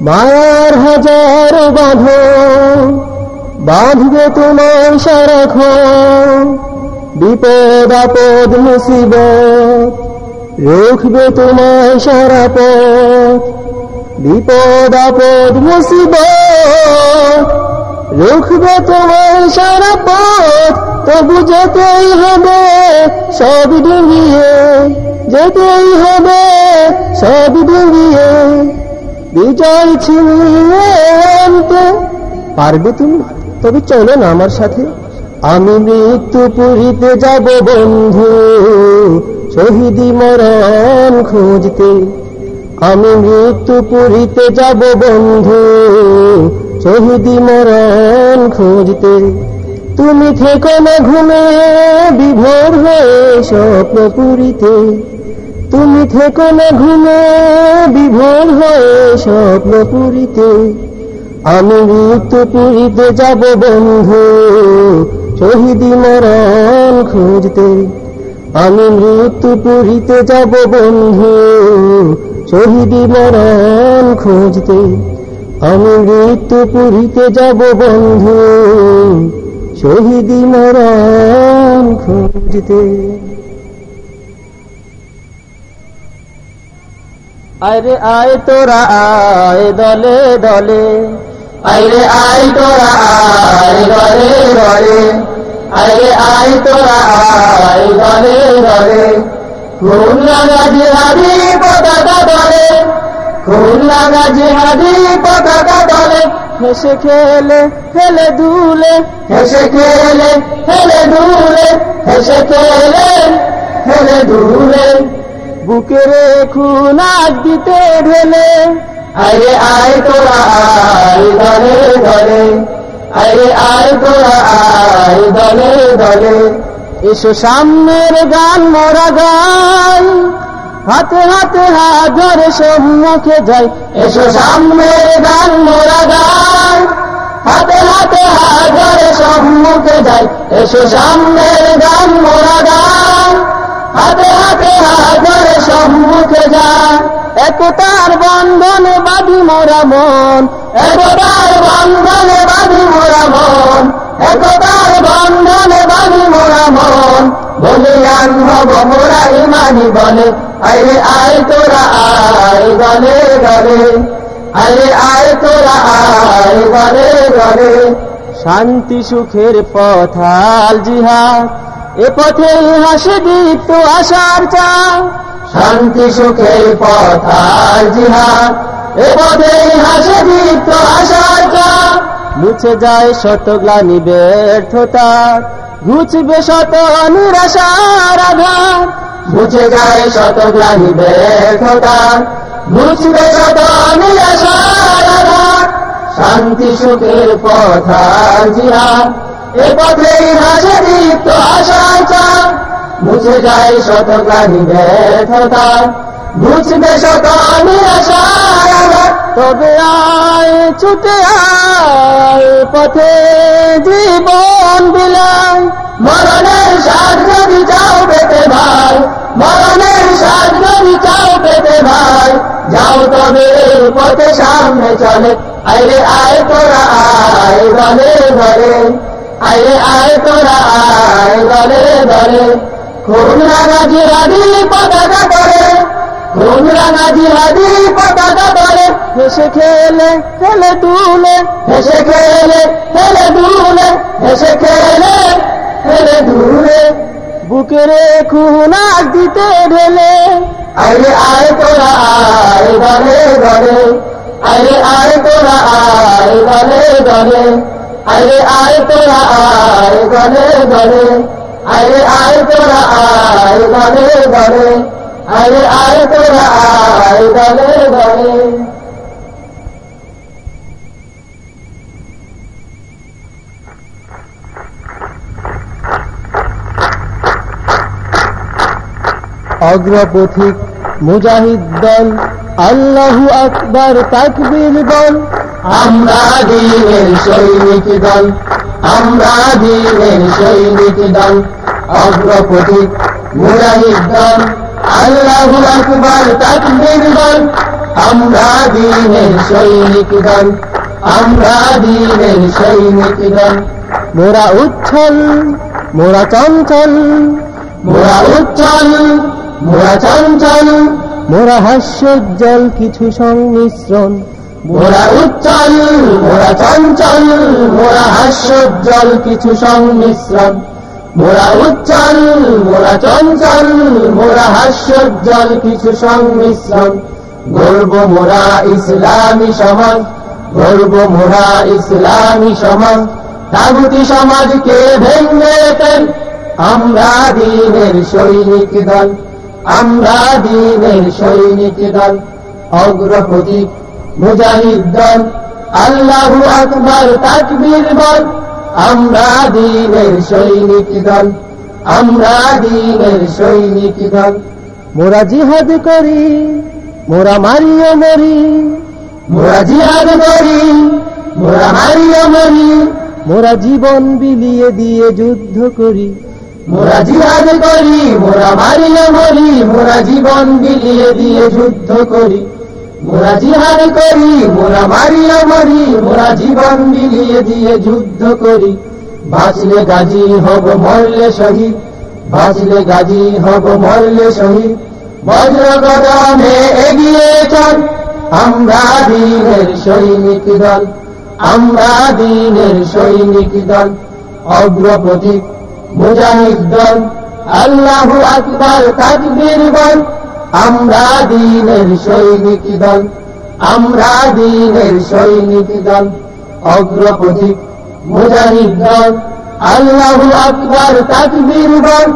মায়ার হাজার বাঁধন বাঁধবে তোমায় সারাক্ষণ বিপদ আপদ মুসিবত রুখবে তোমায় সারা পথ। বিপদ আপদ মুসিবত রুখবে তোমায় সারা পথ, তবু যেতেই হবে, সব ডিঙিয়ে যেতেই হবে, সব ডিঙিয়ে বিজয় আনতে পারবে তুমি? তবে চলো না আমার সাথে। আমি মৃত্যু পুরীতে যাব বন্ধু, শহীদি মরণ খুঁজতে। আমি মৃত্যু পুরীতে যাব বন্ধু শহীদি মরণ খুঁজতে। তুমি থেকো না ঘুমে, বিভোর হয়ে স্বপ্ন পুরীতে। তুমি থেকো না ঘুমে, বিভোর হয়ে স্বপ্ন পুরীতে। আমি মৃত্যু পুরীতে যাব বন্ধু, শহীদি মরণ খুঁজতে। আমি মৃত্যু পুরীতে যাব বন্ধু, শহীদি মরণ খুঁজতে। আমি মৃত্যু পুরীতে যাব বন্ধু। শহীদি মরণ খুঁজতে। আরে আয় তোরা আয় দলে দলে। আইরে আয় তোরা আয় দলে দলে। আইরে আয় তোরা আই দলে দলে। খুন লাগা জিহাদি পতাকা দলে খুন পতাকা দলে। হেসে খেলে খেলে দুলে। হেসে খেলে হেলে দুলে। হেসে খেলে হেলে দুলে। বুকে রেখু নাক দিতে ঢেলে। আইরে আই তোরা আই দলে দলে। আইরে আই তোরা আই দলে দলে। এসো সামনের গান মোরা গাই হাতে হাতে ধরে সম্মুখে যাই। এসো সামনের গান মোরা গান হাতে হাতে ধরে সম্মুখে যাই। এসো সামনের গান মোরা গান হাতে হাতে ধরে সম্মুখে যাই। একতার বন্ধনে বাঁধি মোরা মন। একতার বন্ধনে বাঁধি মোরা মন। একতার বন্ধনে বাঁধি মন। বলিয়ান হব মোরা ইমানি বলে। আরে আয় তোরা, আয় গলে গলে আরে আয় তোরা, আয় গলে গলে শান্তি সুখের পথাল জিহাদ। এ পথে হাসে দীপ্ত আশার চা শান্তি সুখের পথার জিহাদ। এ পথে হাসে দীপ্ত আশার চা মুছে যায় শত গ্লানি ব্যর্থতা। ঘুচবে শত নিরাশার আধার মুছে যায় শত গ্লানি ব্যর্থতা। মুছবে শত নিরাশার শান্তি সুখের পথার জিহাদ এ পথেই হাসে দীপ্ত চাঁদ মুছে যায় শত গ্লানি ব্যর্থতা। নিরাশার আধার তবে আয়, ছুটে আয়, পথে জীবন বিলায়। মরণের স্বাদ যদি চাও পেতে ভাই, মরণের স্বাদ যদি চাও পেতে ভাই, যাও তবে পথে সামনে চলে। আইরে আয় তোরা, আয় দলে দলে। আইরে আয় তোরা, আয় দলে দলে। খুন রাঙা জিহাদি পতাকা করে খুন রাঙা জিহাদি পতাকা করে হেসে খেলে খেলে দুলে। হেসে খেলে হেলে দুলে। হেসে খেলে হেলে দুলে। বুকের খুনাক দিতে ঢেলে। আরে আয় তোরা আয় দলে দলে আরে আয় তোরা আয় দলে দলে আরে আয় তোরা আয় দলে দলে আরে আয় তোরা আয় দলে দলে আরে আয় তোরা আয় দলে দলে অগ্রপথিক মুজাহিদ দল আল্লাহু আকবার তাকবীর দল। আমরা দিনের সৈনিক দল আমরা দিনের সৈনিক দল। অগ্রপথি মুজাহিদ দল আল্লাহু আকবার তাকবীর আমরা দিনের সৈনিক দল আমরা দিনের সৈনিক দল। মোরা উচ্ছল মোরা চঞ্চল। মোরা উচ্চল মোরা চঞ্চল। মোরা হাস্যোজ্জ্বল কিছু সংমিশ্রণ। মোরা উচ্চল মোরা চঞ্চল মোরা হাস্যোজ্জ্বল কিছু সংমিশ্রণ। মোরা উচ্চল মোরা চঞ্চল, মোরা হাস্যোজ্জ্বল, কিছু সংমিশ্রণ। গর্ব মোরা ইসলামী সমাজ, গর্ব মোরা ইসলামী সমাজ। তাগুতি সমাজকে ভেঙে ফেল, আমরা দিনের সৈনিক দল, আমরা দিনের সৈনিক দল। অগ্রপতি মুজাহিদ দল, আল্লাহু আকবার, তাকবীর বল আমরা দিনের সৈনিক দল আমরা দিনের সৈনিক দল। মোরা জিহাদ করি মোরা মারিও মরি। মোরা জিহাদ করি মোরা মারিও মরি। মোরা জীবন বিলিয়ে দিয়ে যুদ্ধ করি। মোরা জিহাদ করি মোরা মারিও মরি মোরা জীবন বিলিয়ে দিয়ে যুদ্ধ করি। মোরা জিহাদ করি মোরা মারিও মরি মোরা জীবন বিলিয়ে দিয়ে যুদ্ধ করি। বাঁচলে গাজী হব, মরলে শহীদ। বাঁচলে গাজী হব, মরলে শহীদ। বজ্র কদমে এগিয়ে চল, আমরা দিনের সৈনিক দল, আমরা দিনের সৈনিক দল অগ্রপ্রতীক মুজাহিদ দল, আল্লাহু আকবার, তাকবীর বল। আমরা দিনের সৈনিক দল, আমরা দিনের সৈনিক দল, অগ্রপথিক মুজাহিদ দল, আল্লাহু আকবার তাকবীর বল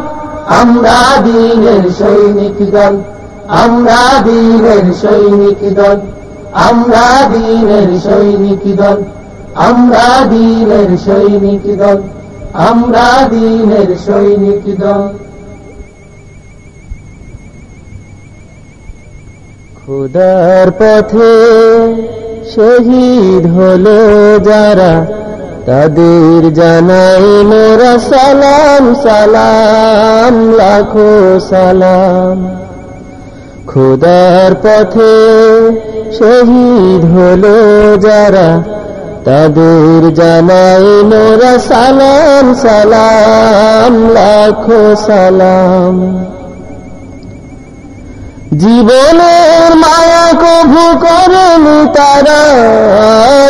আমরা দিনের সৈনিক দল, আমরা দিনের সৈনিক দল, আমরা দিনের সৈনিক দল, আমরা দিনের সৈনিক দল, আমরা দিনের সৈনিক দল। খুদার পথে শহীদ হলো যারা, তাদের জানাই মোরা সালাম সালাম, লাখো সালাম। খুদার পথে শহীদ হলো যারা, তাদের জানাই মোরা সালাম সালাম, লাখো সালাম। জীবনের মায়া কভু করেনি তারা,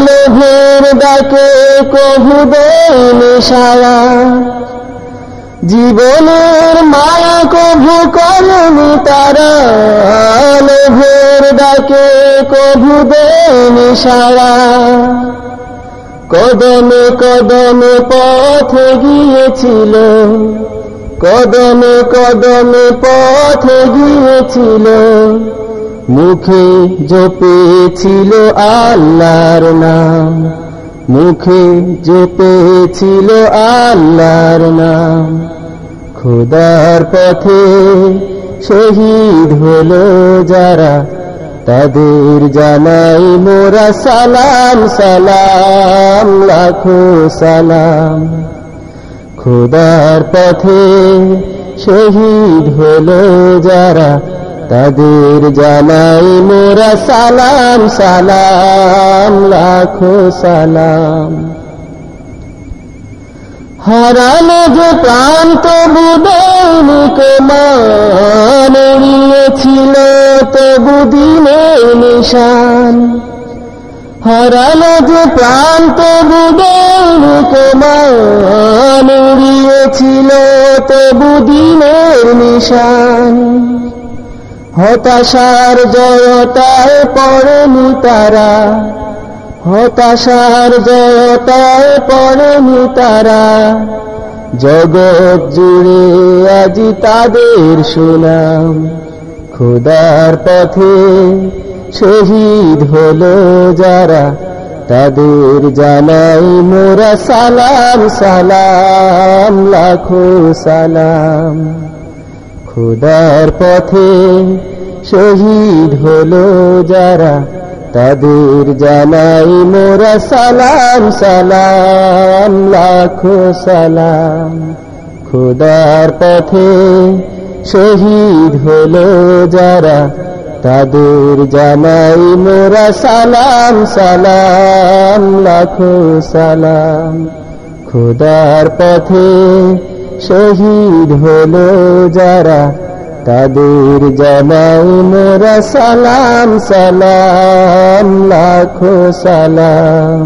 লোভের ডাকে কভু দেয়নি সারা। জীবনের মায়া কভু করেনি তারা, লোভের ডাকে কভু দেয়নি সারা। কদমে কদমে পথে গিয়েছিল কদমে কদমে পথে গিয়েছিল মুখে জপেছিল আল্লাহর নাম, মুখে জপেছিল আল্লাহর নাম। খোদার পথে শহীদ হলো যারা, তাদের জানাই মোরা সালাম সালাম, লাখো সালাম। খোদার পথে শহীদ হলো যারা, তাদের জানাই মোরা সালাম সালাম, লাখো সালাম। হারানো যে প্রান্ত বুদৈনিকে মান নিয়েছিল তবু দিনের নিশান। হারানো যে প্রান্ত বুদৈনিকে মান নিয়েছিল তবু দিনের নিশান। হতাশার জয়তায় পড়েনি তারা, হতাশার জয়তায় পড়েনি তারা। জগৎ জুড়ে আজি তাদের সুনাম, খোদার পথে শহীদ হলো যারা তাদের জানাই মোরা সালাম সালাম, লাখো সালাম। খোদার পথে শহীদ হলো যারা তাদের জানাই মোরা সালাম সালাম, লাখো সালাম। খোদার পথে শহীদ হলো যারা তাদের জানাই মোরা সালাম সালাম, লাখো সালাম। খোদার পথে শহীদ হলো যারা, তাদের জানাই মোরা সালাম সালাম, লাখো সালাম।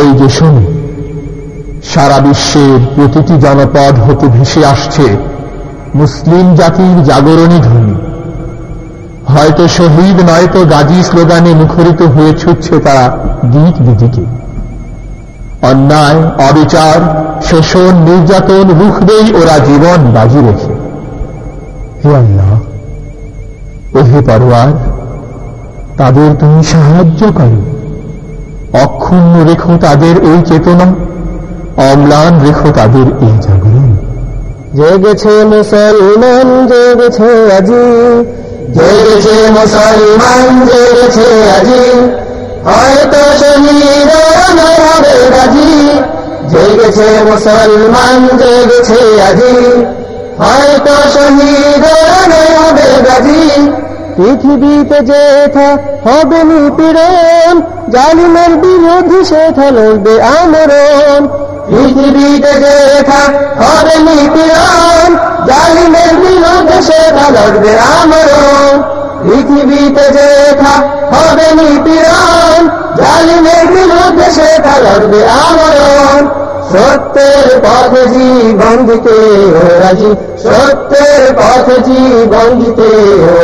এই যে শোনো সারা বিশ্বের প্রতিটি জনপদ হতে ভেসে আসছে মুসলিম জাতির জাগরণী ধ্বনি। হয়তো শহীদ নয়তো গাজী স্লোগানে মুখরিত হয়ে ছুটছে তারা দিক দিদিকে অন্যায়, অবিচার, শোষণ, নির্যাতন রুখবেই ওরা জীবন বাজি রেখে। হে আল্লাহ, ও হে পরোয়ার, তাদের তুমি সাহায্য করো। অক্ষুণ্ণ রেখো তাদের এই চেতনা, অম্লান রেখো তাদের এই জাগরণ। জেগেছে মুসলমান জেগেছে আজি। জেগেছে মুসলমান জেগেছে আজি। হয়তো শহীদ হবে গাজী জেগেছে মুসলমান জেগেছে আজি। হয়তো শহীদ হবে গাজী পৃথিবীতে যেথা হবে নিপীড়ন জালিমের বিরোধী সেথা লড়বে আমরণ। পৃথিবীতে যেথা হবে নিপীড়ন, জালিমের বিরুদ্ধে সেথা লড়বে আমরণ পৃথিবীতে যেথা হবে নিপীড়ন, জালিমের বিরুদ্ধে সেথা লড়বে আমরণ সত্যের পথে জীবন দিতে রাজি, সত্যের পথে জীবন দিতে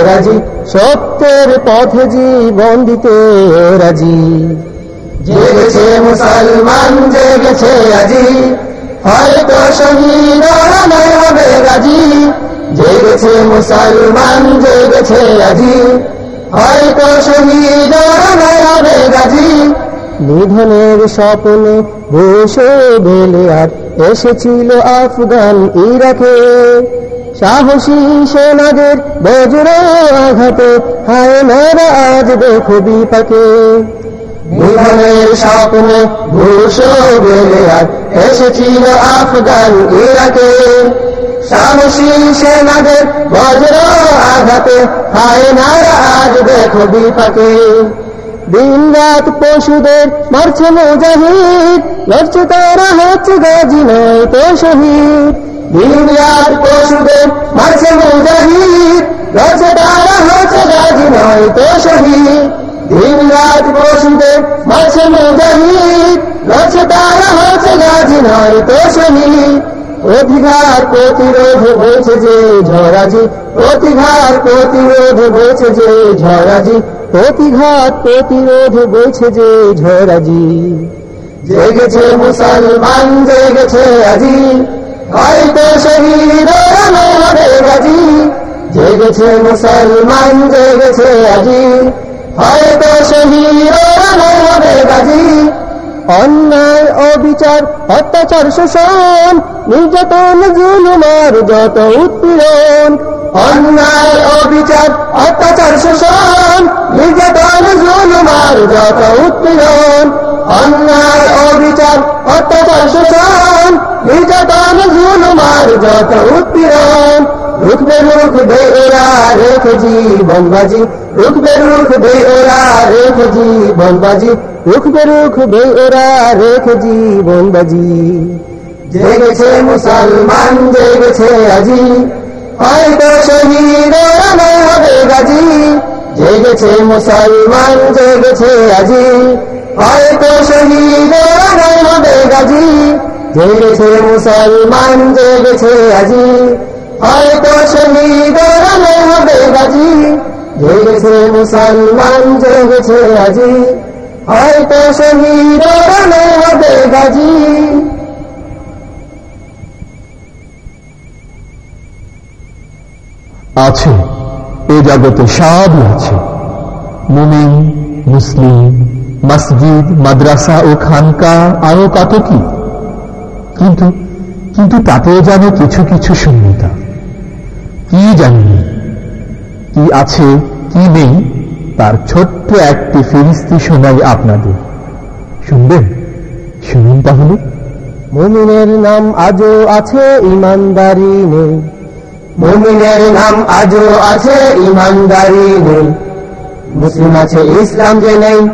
রাজি, সত্যের পথে জীবন দিতে রাজি। জেগেছে মুসলমান, জেগেছে আজি। হয়তো শহীদ হবে গাজী জেগেছে মুসলমান, জেগেছে আজি। হয়তো শহীদ হবে গাজী নিধনের স্বপ্নে বসে বেলে আর এসেছিল আফগান ইরাকে। সাহসী সেনাদের বজ্র আঘাতে হায় মেরা আজ দেখো বিপাকে। নিধনের স্বপ্নে ভূষো বেলে আর এসেছিল আফগান ইরাকে। সাহসী সেনাদের বজ্র আঘাতে হায় নারা আজ দেখো বিপাকে। দিন রাত পশুদের মারছে মুজাহিদ লড়ছে তারা হচ্ছে গাজী নয় তো শহীদ। দিন রাত পশুদের মারছে মুজাহিদ লড়ছে তারা হচ্ছে গাজী নয় তো শহীদ। দিন রাত পশুদের মারছে মুজাহিদ তারা হচ্ছে গাজী নয় তো প্রতিরোধ বলছে যে ঝরাজি প্রতিঘাত প্রতিরোধ বলছে যে ঝরাজি প্রতিঘাত প্রতিরোধ বলছে যে ঝরাজি। জেগেছে মুসলমান, জেগেছে আজি, হয়তো শহীদ জেগেছে মুসলমান, জেগেছে আজি হয়তো অন্যায় অবিচার, অত্যাচার, শোষণ, নির্যাতন জুলুমার যত উৎপীড়ন। অন্যায় অবিচার, অত্যাচার, শোষণ, নির্যাতন জুলুমার যত উৎপীড়ন। অন্যায় অবিচার, অত্যাচার, শোষণ, নির্যাতন জুলুমার যত উৎপীড়ন। রুখবে রুখবে ওরা রেখে জীবনবাজি রুখবে রুখবে ওরা রেখে জীবনবাজি রুখবে রুখবে ওরা রেখে জীবনবাজি জেগেছে মুসলমান, জেগেছে আজি। হয়তো শহীদ ওরা হবে গাজী জেগেছে মুসলমান, জেগেছে আজি। হয়তো শহীদ ওরা হবে গাজী জেগেছে মুসলমান, জেগেছে আজি। হয়তো শহীদ ওরা হবে গাজী জেগেছে মুসলমান জেগেছে আজি হয়তো শহীদ আছে এ জগতে সবই আছে। মুমিন, মুসলিম, মসজিদ, মাদ্রাসা ও খানকা, আরও কত কি? কিন্তু কিন্তু তাতেও যেন কিছু কিছু শূন্যতা। কি জানি? কি আছে, কি নেই, তার ছোট্ট একটি ফিরিস্তি শোনাই আপনাদের। শুনবেন? শুনুন তাহলে। মুমিনের নাম আজও আছে, ইমানদারি নেই। মুমিনের নাম আজও আছে, ইমানদারি নেই। মুসলিম আছে, ইসলাম যে নেই,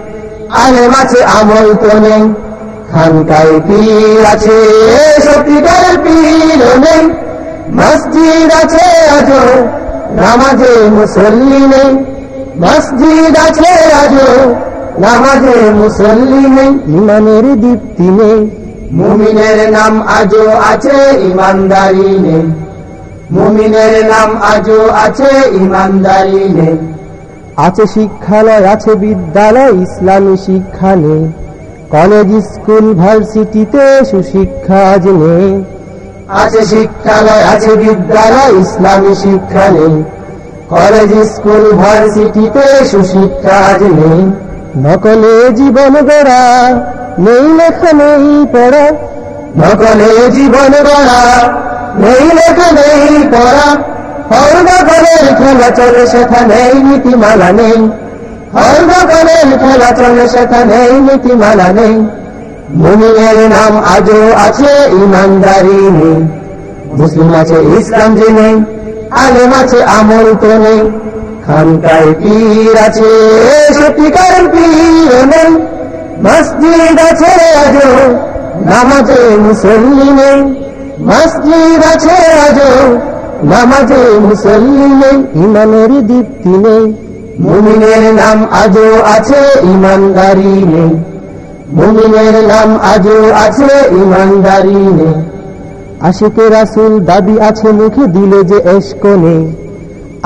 আলেম আছে, আমল তো নেই। খানকায় পীর আছে, সত্যিকার পীর নেই। মসজিদ আছে আজও নামাজে মুসল্লি নেই। মসজিদ আছে আজও নামাজে মুসল্লি নেই। ইমানের দীপ্তি নেই। মুমিনের নাম আজও আছে ইমানদারি নেই। মুমিনের নাম আজও আছে ইমানদারি নেই। আছে শিক্ষালয় আছে বিদ্যালয় ইসলামী শিক্ষা নেই। কলেজ স্কুল ভার্সিটিতে সুশিক্ষা আজ নেই। আছে শিক্ষালয়, আছে বিদ্যালয়, ইসলামী শিক্ষা নেই। কলেজ, স্কুল, ভার্সিটিতে সুশিক্ষা আজ নেই। নকলে জীবন গড়া নেই, লেখা নেই, পড়া। নকলে জীবন গড়া নেই, লেখা নেই, পড়া। হরদকলের খেলা চলে সেখানেই নীতিমালা নেই। হরদকলের খেলা চলে সেখানেই নীতিমালা নেই। মুমিনের নাম আজও আছে, ইমানদারি নেই। মুসলিম আছে, ইসলাম যে নেই, আলেম আছে, আমল তো নেই। খানকায় পীর আছে, সত্যিকার পীর নেই। মসজিদ আছে আজও, নামাজে মুসল্লি নেই। মসজিদ আছে আজও, নামাজে মুসল্লি নেই। ইমানের দীপ্তি নেই। মুমিনের নাম আজও আছে, ইমানদারি নেই। মুমিনের নাম আজও আছে ইমানদারি নেই আশিকে রাসুল দাবি আছে মুখে দিলে যে এশক নেই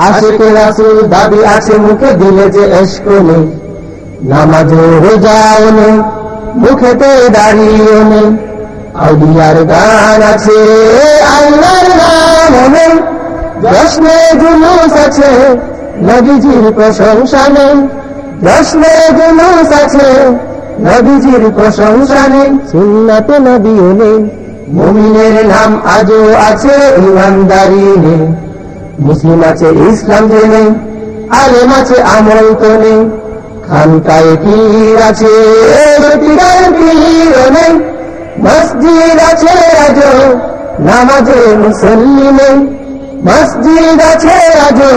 আশিকে রাসুল দাবি আছে মুখে দিলে যে এশক নেই নামাজও রোজাও নেই মুখেতে দাঁড়িয়েও নেই আউলিয়ার গান আছে আল্লাহর নাম নেই জশ্নে জুলুস আছে নবীজির প্রশংসা নেই। জশ্নে জুলুস আছে নবীজির প্রশংসা নেই সুন্নাতে নবীও নেই মুমিনের নাম আজও আছে ইমানদারি নেই মুসলিম আছে ইসলাম যে নেই আলেম আছে আমল তো নেই খানকায় পীর আছে পীর নেই মসজিদ আছে আজও নামাজে মুসল্লি নেই মসজিদ আছে আজও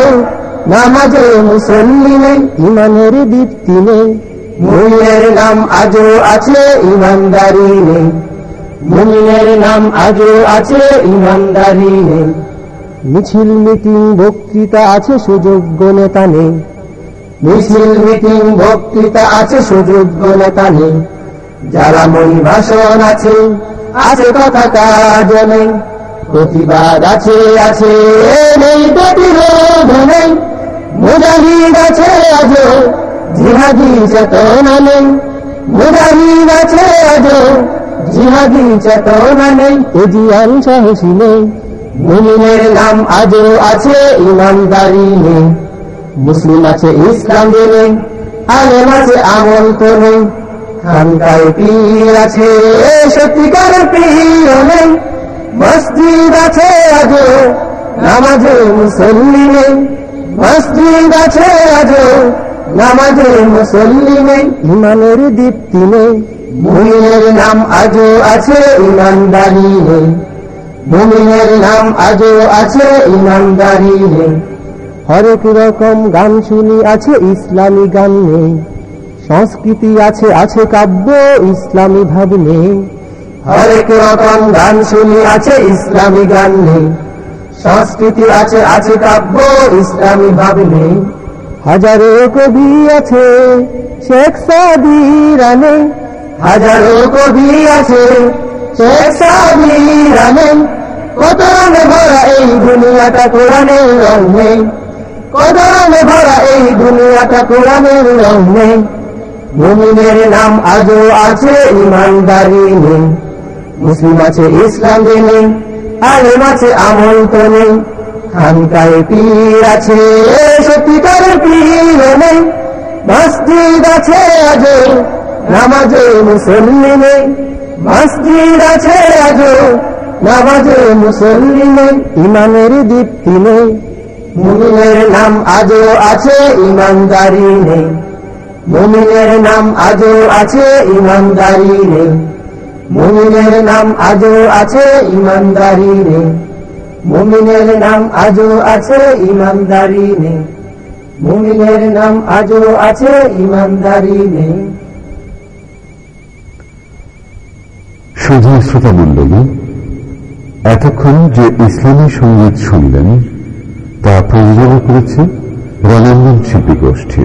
নামাজে মুসল্লি নেই ইমানের দীপ্তি নেই মুমিনের নাম আজও আছে ইমানদারি নেই মুমিনের নাম আজও আছে ইমানদারি নেই মিছিল মিটিং বক্তৃতা আছে সুযোগ্য নেতা নেই মিছিল মিটিং বক্তৃতা আছে সুযোগ্য নেতা নেই যারা মই ভাষণ আছে আছে কথা কাজ নেই প্রতিবাদ আছে আছে নেই প্রতিরোধ নেই মুজাহিদ আছে আজ জিহাদি চেতনা নেই মুজাহিদ আছে আজ, জিহাদি চেতনা নেই এজিয়ান সাহসী নেই মুমিনের নাম আজও আছে ইমানদারি নেই মুসলিম আছে ইসলাম নেই আলেম আছে আমল খানকায় পীর আছে সত্যিকার পীর নেই মসজিদ আছে আজও নামাজে মুসল্লি নেই মসজিদ আছে আজও নামাজে মুসল্লি নেই। ইমানের দীপ্তি নেই। মুমিনের নাম আজও আছে ইমানদারি নেই। মুমিনের নাম আজও আছে ইমানদারি নেই। হরেক রকম গান শুনি আছে ইসলামী গান নেই। সংস্কৃতি আছে আছে কাব্য ইসলামী ভাব নেই। হরেক রকম গান শুনি আছে ইসলামী গান নেই। সংস্কৃতি আছে আছে কাব্য ইসলামী ভাব নেই। হাজারো কবি আছে শেখ সাদিরা নেই হাজারো কবি আছে শেখ সাদিরা নেই কত রঙে ভরা এই দুনিয়াটা কোরআনের রং নেই কত রঙে ভরা এই দুনিয়াটা কোরআনের রং নেই মুমিনের নাম আজও আছে ইমানদারি নেই। মুসলিম আছে ইসলাম নেই আলেম আছে নেই খানকায় পীর আছে, সত্যিকার পীর নেই। মসজিদ আছে আজও, নামাজে মুসল্লি নেই। মসজিদ আছে আজও, নামাজে মুসল্লি নেই। ইমানের দীপ্তি নেই। মুমিনের নাম আজও আছে, ইমানদারি নেই। মুমিনের নাম আজও আছে, ইমানদারি নেই। মুমিনের নাম আজও আছে, ইমানদারি নেই। মুমিনের নাম আজও আছে ইমানদারি নেই। মুমিনের নাম আজও আছে ইমানদারি নেই। শুধু শ্রোতা মণ্ডলী, এতক্ষণ যে ইসলামী সংগীত শুনলেন, তা প্রযোজনা করেছে রণাঙ্গন শিল্পী গোষ্ঠী।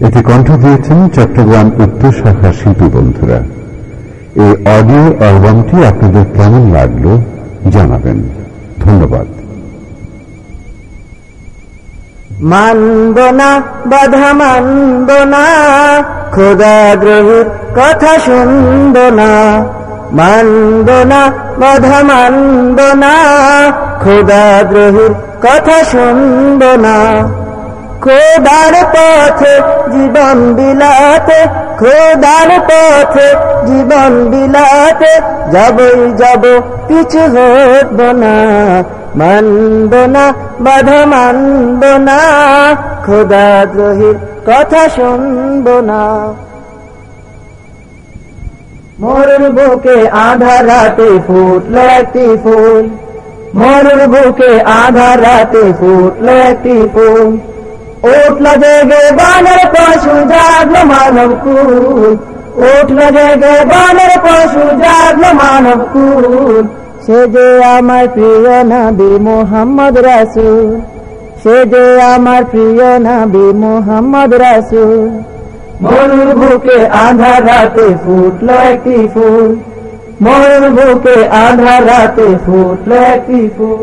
এতে কণ্ঠ দিয়েছেন চট্টগ্রাম উত্তর শাখা শিল্পী বন্ধুরা। এই অডিও অ্যালবামটি আপনাদের কেমন লাগল জানাবেন। ধন্যবাদ। মানব না, বাধা মানব না, খোদা দ্রোহীর কথা শুনব না। মানব না, বাধা মানব না, খোদা দ্রোহীর কথা শুনব না। খোদার পথে জীবন বিলাতে, খোদার পথে জীবন বিলাতে, যাবই যাব পিছু হব না, মানব না, বাধা মানব না, খোদা দ্রোহীর কথা শুনব না। মরুর বুকে আধা রাতে ফুটলো একটি ফুল, মরুর বুকে আধা রাতে ফুটলো একটি ফুল। উঠল জেগে বানের পশু জাগলো মানব কুল উঠল জেগে বানের পশু জাগলো মানব কুল সে যে আমার প্রিয় নবী মোহাম্মদ রাসুল সে যে আমার প্রিয় নবী মোহাম্মদ রাসুল মরুর বুকে আধার রাতে ফুটলো একটি ফুল মরুর বুকে আধার রাতে ফুটলো একটি ফুল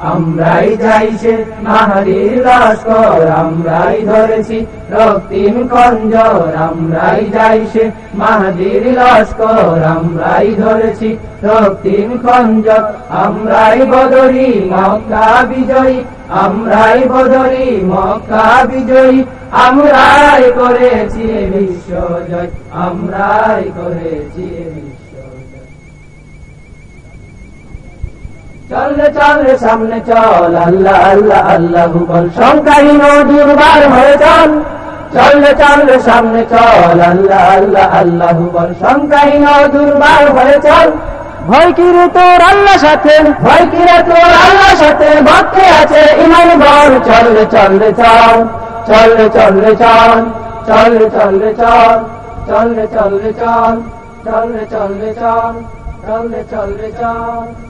আমরাই যাইছে মাহারির লস্কর, আমরাই ধরেছি রক্তিম কঞ্জর, আমরাই যাইছে মাহাদির লস্কর, আমরাই ধরেছি রক্তিম খঞ্জর আমরাই বদরি, মক্কা বিজয়ী, আমরাই বদরি, মক্কা বিজয়ী। আমরাই করেছি বিশ্বজয় আমরাই করেছি বিশ্বজয় চললে চললে সামনে চল আল্লাহ আল্লাহ আল্লাহ বল সংখ্যাহীন দুর্বার হয়ে চল চললে চললে সামনে চল আল্লাহ আল্লাহ আল্লাহ বল সংখ্যাহীন দুর্বার হয়ে চল। ভয় কি রে তোর আল্লাহ সাথে? ভয় কিরে তোর আল্লাহ সাথে? ভক্তি আছে ইমান বল। চল রে চল রে চল চল রে চল চল চল রে চল রে চল চল রে চল চল চল চল চল চল চল চল।